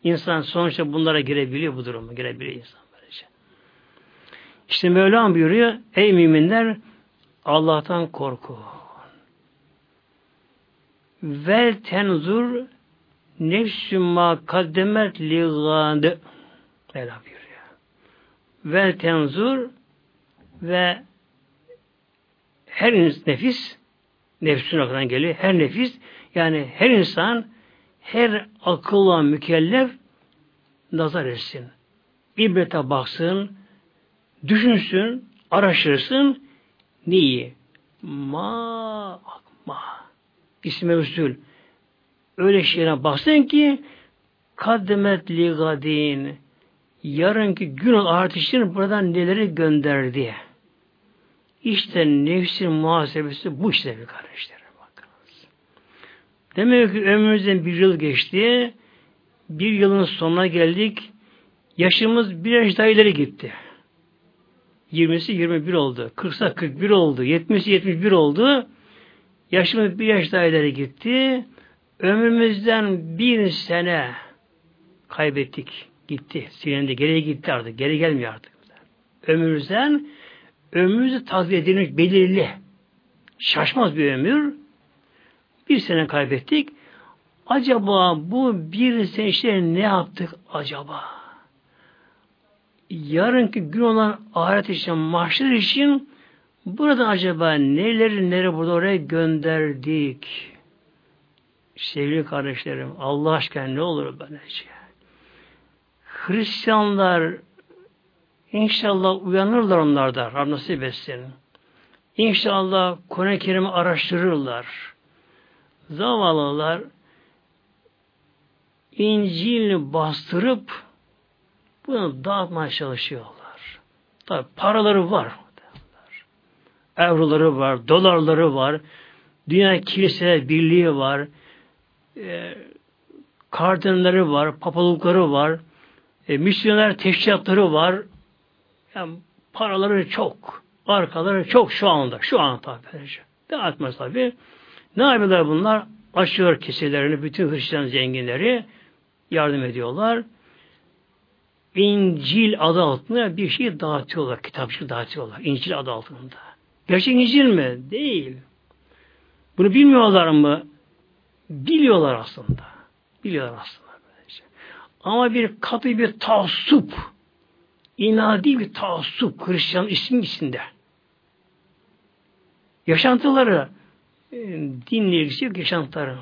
İnsan sonuçta bunlara girebiliyor bu duruma. Girebiliyor insan böylece. İşte Mevlam buyuruyor. Ey müminler Allah'tan korku. Vel tenzur nefsü ma kaddemet li gâde Mevla buyuruyor. Vel tenzur ve her nefis nefsine kadar geliyor. Her nefis yani her insan her akılla mükellef nazar etsin. İbrete baksın, düşünsün, araştırsın, neyi? Ma, ma. İsmi usul. Öyle şeylere baksın ki kaddemet li gadin yarınki gün artışını buradan neleri gönderdi. İşte nefsin muhasebesi bu işte bir kardeşler. Demek ki ömrümüzden bir yıl geçti. Bir yılın sonuna geldik. Yaşımız bir yaş daha ileri gitti. 20'si 21 oldu. 40'sa 41 oldu. 70'si 71 oldu. Yaşımız bir yaş daha ileri gitti. Ömrümüzden bir sene kaybettik. Gitti. Silendi. Geriye gitti artık. Geri gelmiyor artık. Ömrümüzden ömrümüzü takdir edilmiş belirli. Şaşmaz bir ömür. Bir sene kaybettik. Acaba bu bir sene işte ne yaptık acaba? Yarınki gün olan ahiret için, mahşer için burada acaba neleri nereye burada oraya gönderdik? Sevgili kardeşlerim, Allah aşkına ne olur böylece? Hristiyanlar inşallah uyanırlar onlar da, Rab nasip etsin. İnşallah Kur'an-ı Kerim'i araştırırlar. Zavallılar İncil'i bastırıp bunu dağıtmaya çalışıyorlar. Tabi paraları var. Evroları var, dolarları var. Dünya Kiliseler Birliği var. E, kardinalleri var, papalıkları var. E, misyoner teşkilatları var. Yani paraları çok. Arkaları çok şu anda. Şu an tabi. Dağıtmaz tabi. Ne yapıyorlar bunlar? Açıyor keselerini bütün Hristiyan zenginleri yardım ediyorlar. İncil adı altında bir şey dağıtıyorlar. Kitapçık dağıtıyorlar. İncil adı altında. Gerçek İncil mi? Değil. Bunu bilmiyorlar mı? Biliyorlar aslında. Biliyorlar aslında. Ama bir katı bir taassup, inadi bir taassup Hristiyan ismi içinde. Yaşantıları dinle ilgisi yok yaşantıları.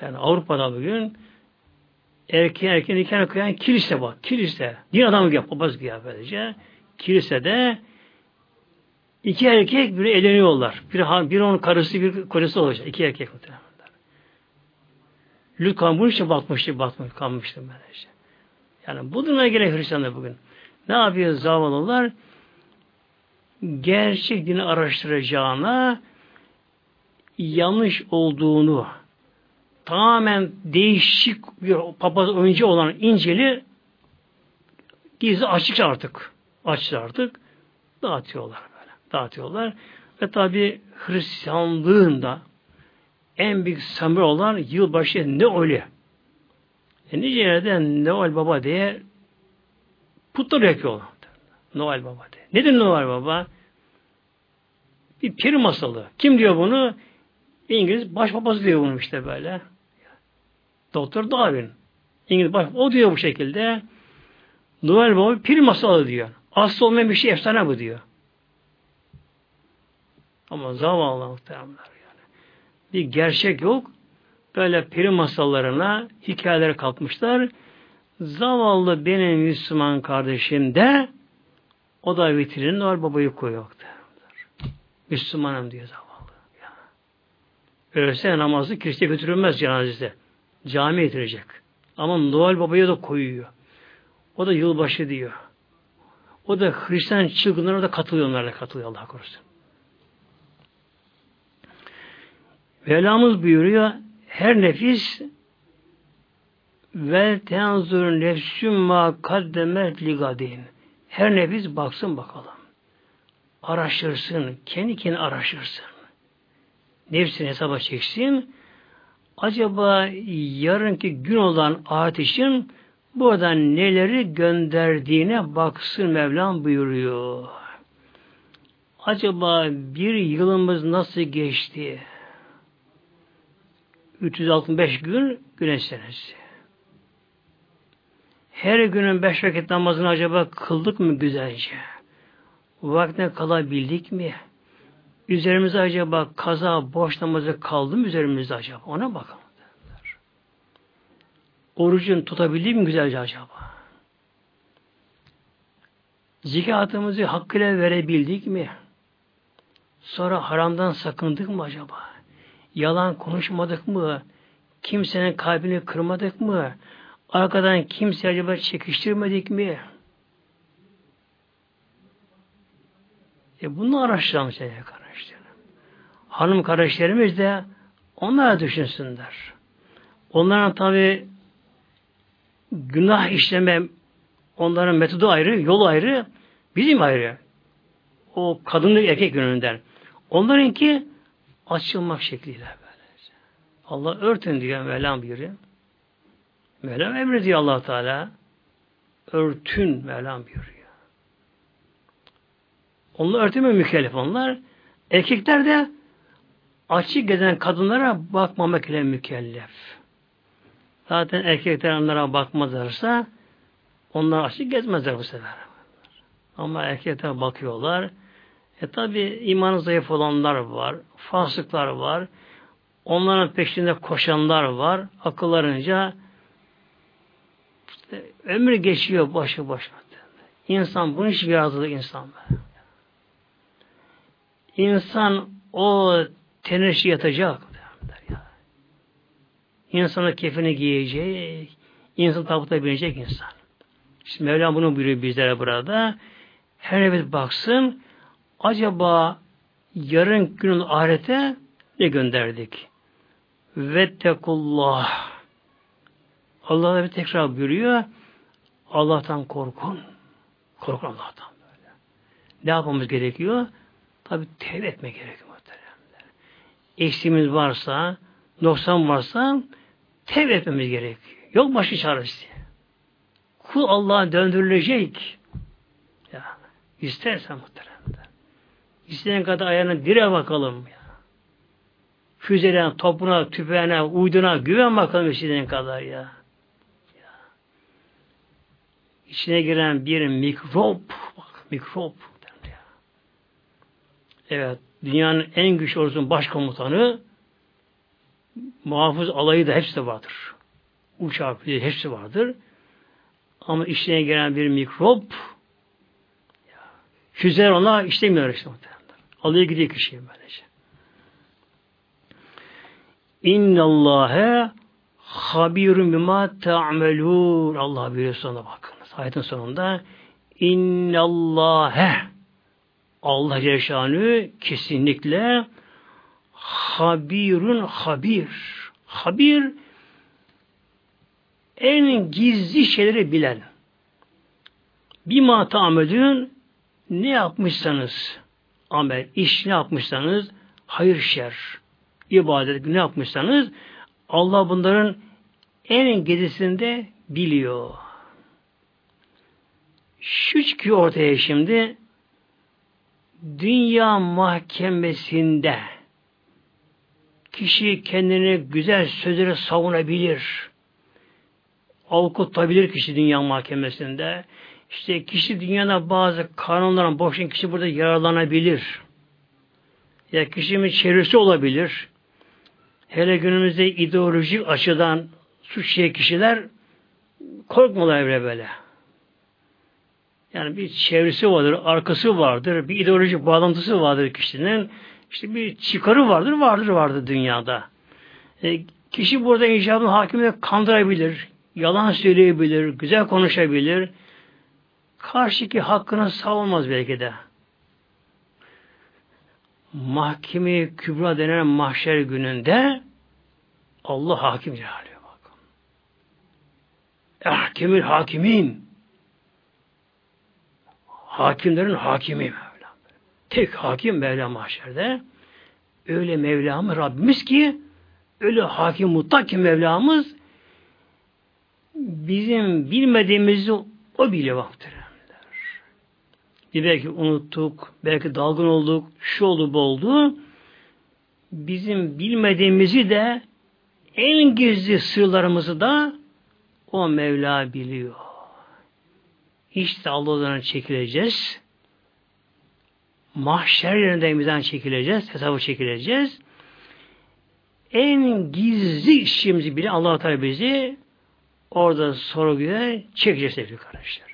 Yani Avrupa'da bugün erkeğe erkeğe nikahını kıyan kilise var. Kilise. Din adamı yap, papaz gibi böylece. Kilisede iki erkek biri eleniyorlar. Bir, bir onun karısı, bir kocası olacak. İki erkek muhtemelen. Lut bunun için batmıştı, batmış, kalmıştı böylece. Yani bu duruma göre Hristiyanlar bugün. Ne yapıyor zavallılar? Gerçek dini araştıracağına yanlış olduğunu tamamen değişik bir papaz önce olan İncil'i gizli açıkça artık açıkça artık dağıtıyorlar böyle. Dağıtıyorlar. Ve tabi Hristiyanlığın da en büyük samir olan yılbaşı ne öyle. E nice yerde Noel Baba diye putlar yakıyorlar. Noel Baba diye. Nedir Noel Baba? Bir peri masalı. Kim diyor bunu? İngiliz başbabası diyor bunu işte böyle. Doktor Darwin. İngiliz baş, o diyor bu şekilde. Noel Baba peri masalı diyor. Aslı olmayan bir şey efsane bu diyor. Ama zavallı muhtemelen yani. Bir gerçek yok. Böyle peri masallarına hikayeler kalkmışlar. Zavallı benim Müslüman kardeşim de o da vitrinin Noel Baba'yı koyuyor. Müslümanım diyor zavallı. Ya. Ölse namazı kilise götürülmez cenazesi. Cami getirecek. Ama Noel Baba'yı da koyuyor. O da yılbaşı diyor. O da Hristiyan çılgınlara da katılıyor onlarla katılıyor Allah korusun. Mevlamız buyuruyor her nefis ve tenzur nefsüm ma kaddemet ligadin. Her nefis baksın bakalım. Araştırsın. Kendi kendine araştırsın. Nefsini hesaba çeksin. Acaba yarınki gün olan adet için buradan neleri gönderdiğine baksın Mevlam buyuruyor. Acaba bir yılımız nasıl geçti? 365 gün güneş senesi. Her günün beş vakit namazını acaba kıldık mı güzelce? Vaktine kalabildik mi? Üzerimize acaba kaza, boş namazı kaldı mı üzerimizde acaba? Ona bakalım. Derler. Orucun tutabildik mi güzelce acaba? Zikatımızı hakkıyla verebildik mi? Sonra haramdan sakındık mı acaba? Yalan konuşmadık mı? Kimsenin kalbini kırmadık mı? Arkadan kimse acaba çekiştirmedik mi? E bunu araştıralım sevgili kardeşlerim. Hanım kardeşlerimiz de onlara düşünsünler. Onların tabi günah işleme onların metodu ayrı, yol ayrı, bizim ayrı. O kadın erkek yönünden. Onlarınki açılmak şekliyle böylece. Allah örtün diyor Mevlam buyuruyor. Mevlam emrediyor allah Teala. Örtün Mevlam buyuruyor. Onlar örtüme mükellef onlar. Erkekler de açık gezen kadınlara bakmamak ile mükellef. Zaten erkekler onlara bakmazlarsa onlar açık gezmezler bu sefer. Ama erkekler bakıyorlar. E tabi imanı zayıf olanlar var, fasıklar var, onların peşinde koşanlar var, akıllarınca ömür geçiyor başı başına. İnsan bunun için yaratıldı insan. İnsan o teneşi yatacak. Ya. İnsana kefini giyecek, insan tabuta binecek insan. Şimdi Mevlam bunu buyuruyor bizlere burada. Her nefes baksın, acaba yarın günün ahirete ne gönderdik? Vettekullah. Allah da bir tekrar buyuruyor. Allah'tan korkun. Korkun Allah'tan böyle. Ne yapmamız gerekiyor? Tabi tevbe etme gerekiyor muhteremler. Eksiğimiz varsa, noksan varsa tevbe etmemiz gerekiyor. Yok başka çaresi. Kul Allah'a döndürülecek. Ya, istersen muhteremler. İsteyen kadar ayağına dire bakalım. Ya. Füzeden, topuna, tüfeğine, uyduna güven bakalım istediğin kadar ya. İçine giren bir mikrop, bak mikrop. Evet, dünyanın en güçlü ordusunun başkomutanı muhafız alayı da hepsi vardır. Uçak, hepsi vardır. Ama içine giren bir mikrop füzeler ona işlemiyor işte. Alıyor gidiyor kişiyi böylece. İnnallâhe habirun bima ta'melûn. Allah biliyor sonuna bakınız. Ayetin sonunda İnnallâhe Allah Celle kesinlikle habirun habir. Habir en gizli şeyleri bilen. Bima ta'melûn ne yapmışsanız amel, iş ne yapmışsanız hayır şer, ibadet ne yapmışsanız Allah bunların en gezisinde biliyor. Şu çıkıyor ortaya şimdi dünya mahkemesinde kişi kendini güzel sözleri savunabilir. Avukutabilir kişi dünya mahkemesinde. İşte kişi dünyada bazı kanunların boşun kişi burada yararlanabilir. Ya kişinin çevresi olabilir. Hele günümüzde ideolojik açıdan suç şey kişiler korkmalar bile böyle. Yani bir çevresi vardır, arkası vardır, bir ideolojik bağlantısı vardır kişinin. İşte bir çıkarı vardır, vardır vardır dünyada. E, kişi burada icabın hakimine kandırabilir, yalan söyleyebilir, güzel konuşabilir. Karşıki hakkını savunmaz belki de. Mahkeme kübra denen mahşer gününde Allah hakim cehalıyor bakın. Ehkemül hakimin hakimlerin hakimi Mevla. Tek hakim Mevla mahşerde. Öyle Mevlamız Rabbimiz ki öyle hakim mutlak ki Mevlamız bizim bilmediğimizi o bile. Bir belki unuttuk, belki dalgın olduk, şu oldu bu oldu. Bizim bilmediğimizi de en gizli sırlarımızı da o Mevla biliyor. İşte Allah'dan çekileceğiz. Mahşer yerinden bizden çekileceğiz. Hesabı çekileceğiz. En gizli işimizi bile allah Teala bizi orada sorguya çekecek sevgili kardeşler.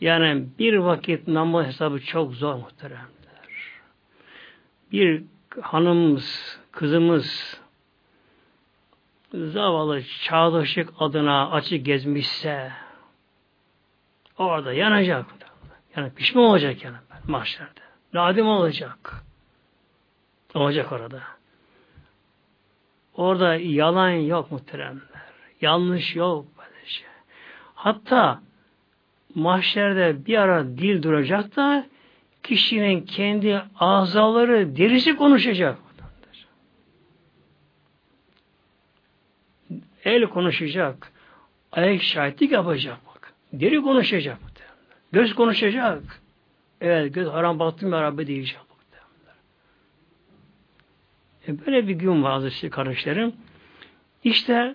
Yani bir vakit namaz hesabı çok zor muhteremler. Bir hanımımız, kızımız zavallı çağdaşlık adına açık gezmişse orada yanacak. Yani pişman olacak yani mahşerde. Nadim olacak. Olacak orada. Orada yalan yok muhteremler. Yanlış yok. Böylece. Hatta mahşerde bir ara dil duracak da kişinin kendi azaları derisi konuşacak. El konuşacak. Ayak şahitlik yapacak. Deri konuşacak. Göz konuşacak. Evet göz haram baktım ya Rabbi diyecek. E böyle bir gün var aziz kardeşlerim. İşte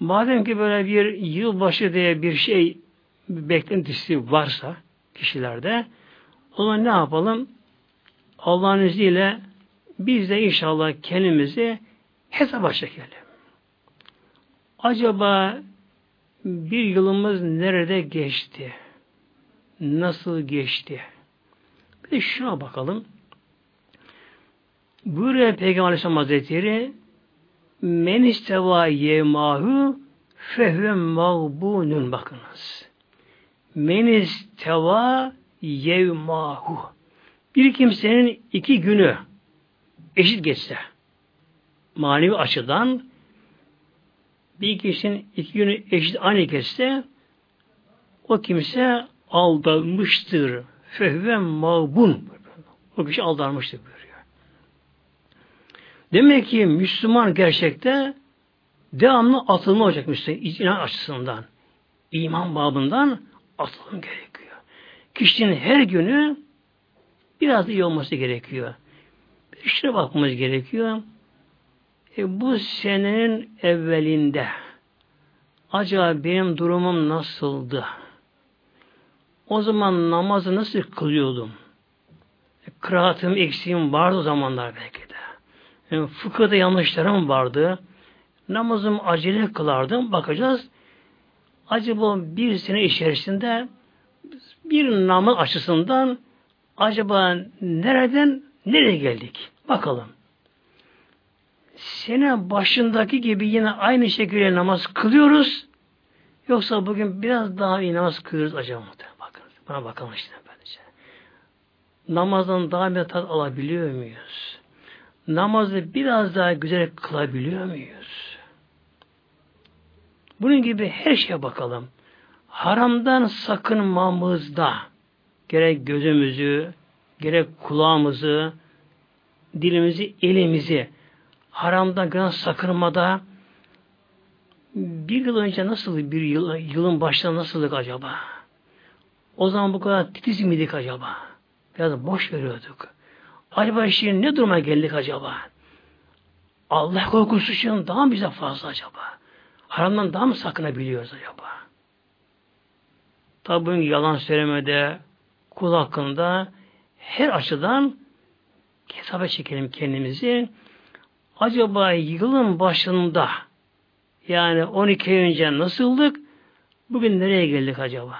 madem ki böyle bir yılbaşı diye bir şey beklentisi varsa kişilerde o zaman ne yapalım? Allah'ın izniyle biz de inşallah kendimizi hesaba çekelim. Acaba bir yılımız nerede geçti? Nasıl geçti? Bir de şuna bakalım. Buyuruyor Peygamber Aleyhisselam Hazretleri Men isteva yemahu fehve mağbunun bakınız. Men isteva yevmahu bir kimsenin iki günü eşit geçse manevi açıdan bir kişinin iki günü eşit aynı geçse o kimse aldanmıştır. Fehve mağbun. O kişi aldanmıştır buyuruyor. Demek ki Müslüman gerçekte devamlı atılma olacak Müslüman inan açısından. iman babından atılım gerekiyor. Kişinin her günü biraz iyi olması gerekiyor. İşte bakmamız gerekiyor. E, bu senenin evvelinde acaba benim durumum nasıldı? O zaman namazı nasıl kılıyordum? E, kıraatım, eksiğim vardı o zamanlar belki de. Yani fıkıhda yanlışlarım vardı. Namazımı acele kılardım. Bakacağız. Acaba bir sene içerisinde bir namaz açısından acaba nereden nereye geldik? Bakalım. Sene başındaki gibi yine aynı şekilde namaz kılıyoruz. Yoksa bugün biraz daha iyi namaz kılıyoruz acaba Bakın, buna bakalım işte böylece. Namazdan daha bir tat alabiliyor muyuz? Namazı biraz daha güzel kılabiliyor muyuz? Bunun gibi her şeye bakalım. Haramdan sakınmamızda gerek gözümüzü, gerek kulağımızı, dilimizi, elimizi haramdan günah sakınmada bir yıl önce nasıl bir yıl, yılın başında nasıldık acaba? O zaman bu kadar titiz miydik acaba? Biraz boş veriyorduk. Acaba şimdi ne duruma geldik acaba? Allah korkusu için daha mı bize fazla acaba? Haramdan daha mı sakınabiliyoruz acaba? Tabi bugün yalan söylemede, kul hakkında her açıdan hesaba çekelim kendimizi. Acaba yılın başında yani 12 ay önce nasıldık? Bugün nereye geldik acaba?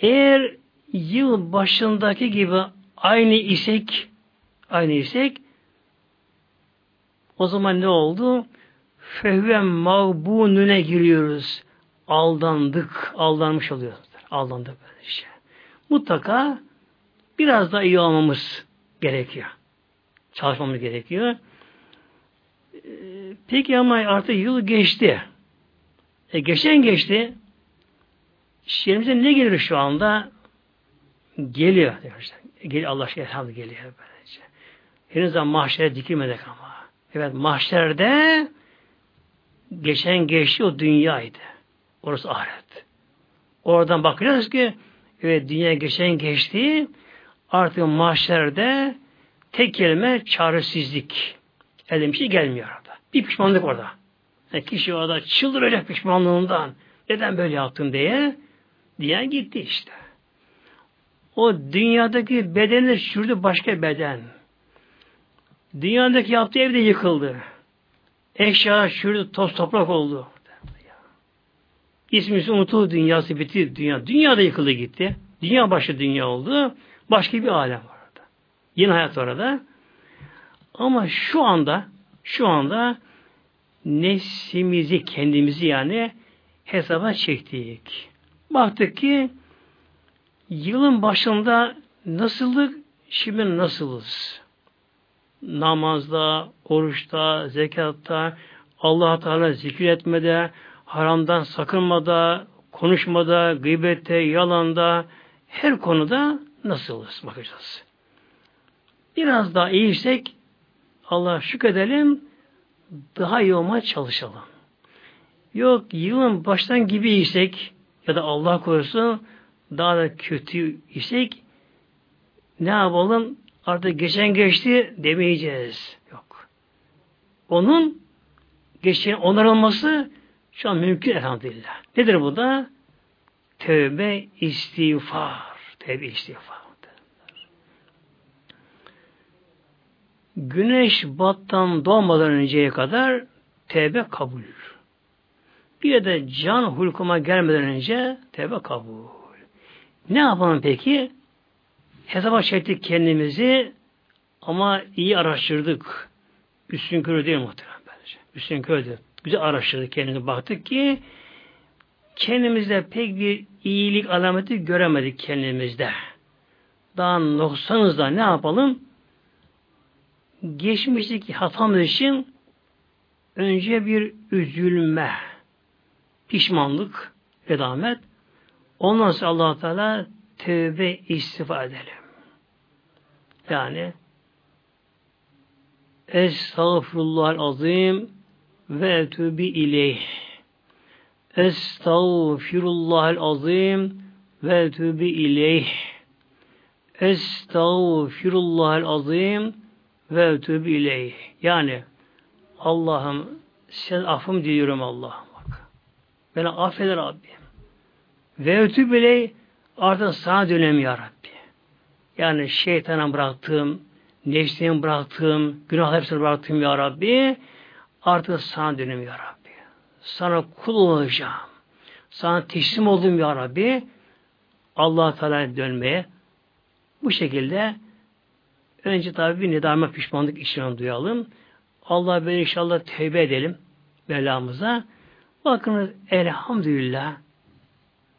Eğer yıl başındaki gibi aynı isek aynı isek o zaman ne oldu? Fehve mağbunüne giriyoruz. Aldandık, aldanmış oluyoruz. Aldandık böyle şey. Mutlaka biraz da iyi olmamız gerekiyor. Çalışmamız gerekiyor. Peki ama artık yıl geçti. E geçen geçti. Şehrimize ne gelir şu anda? Geliyor. Geliyor Allah şey elhamdülillah geliyor böylece. Henüz daha mahşere dikilmedik ama. Evet mahşerde geçen geçti o dünyaydı. Orası ahiret. Oradan bakacağız ki evet dünya geçen geçti artık mahşerde tek kelime çaresizlik. Elde bir şey gelmiyor. Bir pişmanlık orada. Yani kişi orada çıldıracak pişmanlığından. Neden böyle yaptın diye diye gitti işte. O dünyadaki bedeni sürdü başka beden. Dünyadaki yaptığı evde yıkıldı. Eşya sürdü toz toprak oldu. İsmi unutuldu dünyası bitti dünya. Dünya da yıkıldı gitti. Dünya başı dünya oldu. Başka bir alem var orada. Yeni hayat orada. Ama şu anda şu anda nefsimizi kendimizi yani hesaba çektik. Baktık ki yılın başında nasıldık, şimdi nasılız? Namazda, oruçta, zekatta, allah Teala zikir etmede, haramdan sakınmada, konuşmada, gıybette, yalanda, her konuda nasılız bakacağız. Biraz daha iyiysek Allah şükredelim, daha iyi olmaya çalışalım. Yok yılın baştan gibi isek ya da Allah korusun daha da kötü isek ne yapalım? Artık geçen geçti demeyeceğiz. Yok. Onun geçen onarılması şu an mümkün elhamdülillah. Nedir bu da? Tövbe istiğfar. Tövbe istiğfar. Güneş battan doğmadan önceye kadar tevbe kabul. Bir de can hulkuma gelmeden önce tevbe kabul. Ne yapalım peki? Hesaba çektik kendimizi ama iyi araştırdık. Üstün körü değil muhtemelen bence. Üstün körü. Güzel araştırdık kendimizi. Baktık ki kendimizde pek bir iyilik alameti göremedik kendimizde. Daha noksanız da ne yapalım? Geçmişteki hatamız için önce bir üzülme, pişmanlık, redamet. Ondan sonra allah Teala tövbe istifa edelim. Yani Estağfurullah azim ve etübi ileyh. Estağfirullah azim ve etübi ileyh. Estağfirullah azim ve etübi ileyh. Yani Allah'ım sen affım diliyorum Allah'ım bak. Beni affeder Rabbim. Ve etübi ileyh artık sana dönem ya Rabbi. Yani şeytana bıraktığım, nefsine bıraktığım, günah hepsini bıraktığım ya Rabbi. Artık sana dönem ya Rabbi. Sana kul olacağım. Sana teslim oldum ya Rabbi. allah Teala'ya dönmeye. Bu şekilde önce tabi bir nedame pişmanlık işini duyalım. Allah ben inşallah tevbe edelim Mevlamıza. Bakınız elhamdülillah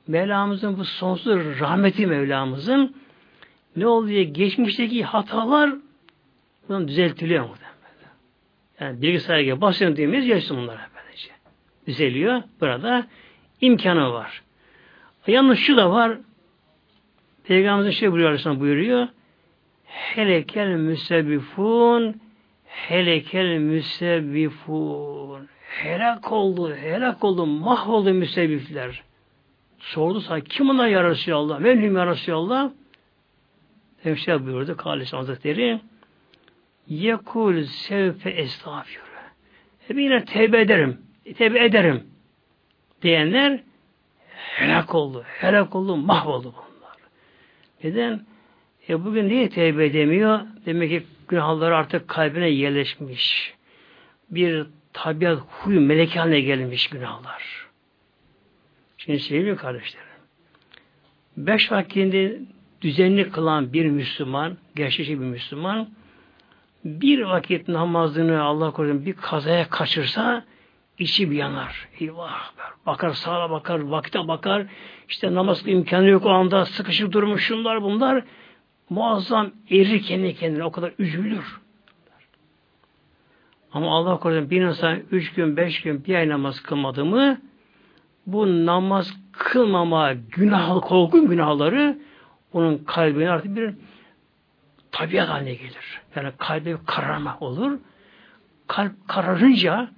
Mevlamızın bu sonsuz rahmeti Mevlamızın ne oluyor? Geçmişteki hatalar bundan düzeltiliyor muhtemelen. Yani bilgisayar gibi basıyorum dediğimiz yaşlı bunlar böylece. Düzeliyor. Burada imkanı var. Yalnız şu da var. Peygamberimizin şey buyuruyor, buyuruyor. Helekel müsebbifun helekel müsebbifun helak oldu, helak oldu, mahvoldu müsebbipler. Sordu sana kim ona ya Resulallah? Menhum ya Resulallah? Hemşire buyurdu Kalesi Hazretleri. Yekul sevfe estağfir. Hep yine tevbe ederim. Tevbe ederim. Diyenler helak oldu. Helak oldu. Mahvoldu bunlar. Neden? E bugün niye tevbe edemiyor? Demek ki günahları artık kalbine yerleşmiş. Bir tabiat, huy, melek haline gelmiş günahlar. Şimdi sevgili kardeşlerim. Beş vakitinde düzenli kılan bir Müslüman, gerçekçi bir Müslüman, bir vakit namazını Allah korusun bir kazaya kaçırsa içi bir yanar. Eyvah! Bakar sağa bakar, vakte bakar. İşte namaz imkanı yok o anda sıkışıp durmuş şunlar bunlar. Muazzam erir kendi kendine. O kadar üzülür. Ama Allah korusun bir insan üç gün, beş gün, bir ay namaz kılmadı mı bu namaz kılmama günah, korku günahları onun kalbine artık bir tabiat haline gelir. Yani kalbe kararma olur. Kalp kararınca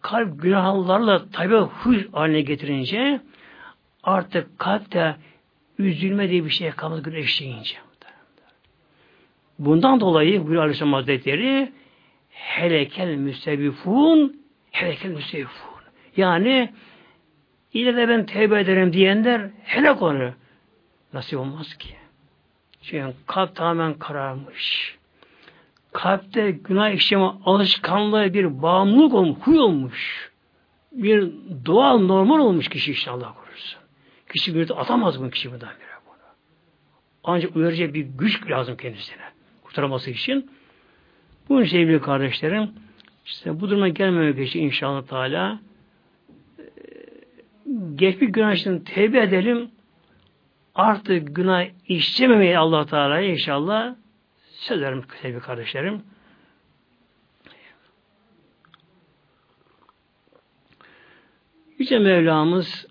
kalp günahlarla tabi huy haline getirince artık kalpte üzülme diye bir şey kalmaz güneşleyince. Bundan dolayı buyuruyor Aleyhisselam Hazretleri helekel müstebifun helekel müstebifun. Yani ile de ben tevbe ederim diyenler helak olur. Nasıl olmaz ki? Çünkü kalp tamamen kararmış. Kalpte günah işleme alışkanlığı bir bağımlılık olmuş, huy olmuş. Bir doğal, normal olmuş kişi işte Allah korusun. Kişi bir de atamaz bunu kişi buradan bire bunu. Ancak uyarıcı bir güç lazım kendisine. Kurtarması için. Bunun sevgili kardeşlerim, işte bu duruma gelmemek için inşallah Teala geçmiş günahlarından tevbe edelim. Artık günah işlememeyi Allah Teala inşallah söylerim sevgili kardeşlerim. Yüce Mevlamız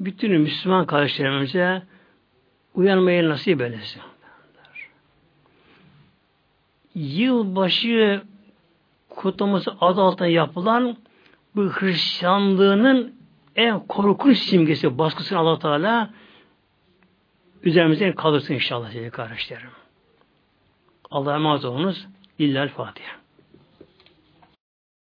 bütün Müslüman kardeşlerimize uyanmayı nasip eylesin. Yılbaşı kutlaması adı altında yapılan bu Hristiyanlığının en korkunç simgesi, baskısını allah Teala üzerimizden kaldırsın inşallah sevgili kardeşlerim. Allah'a emanet olunuz. İllal Fatiha.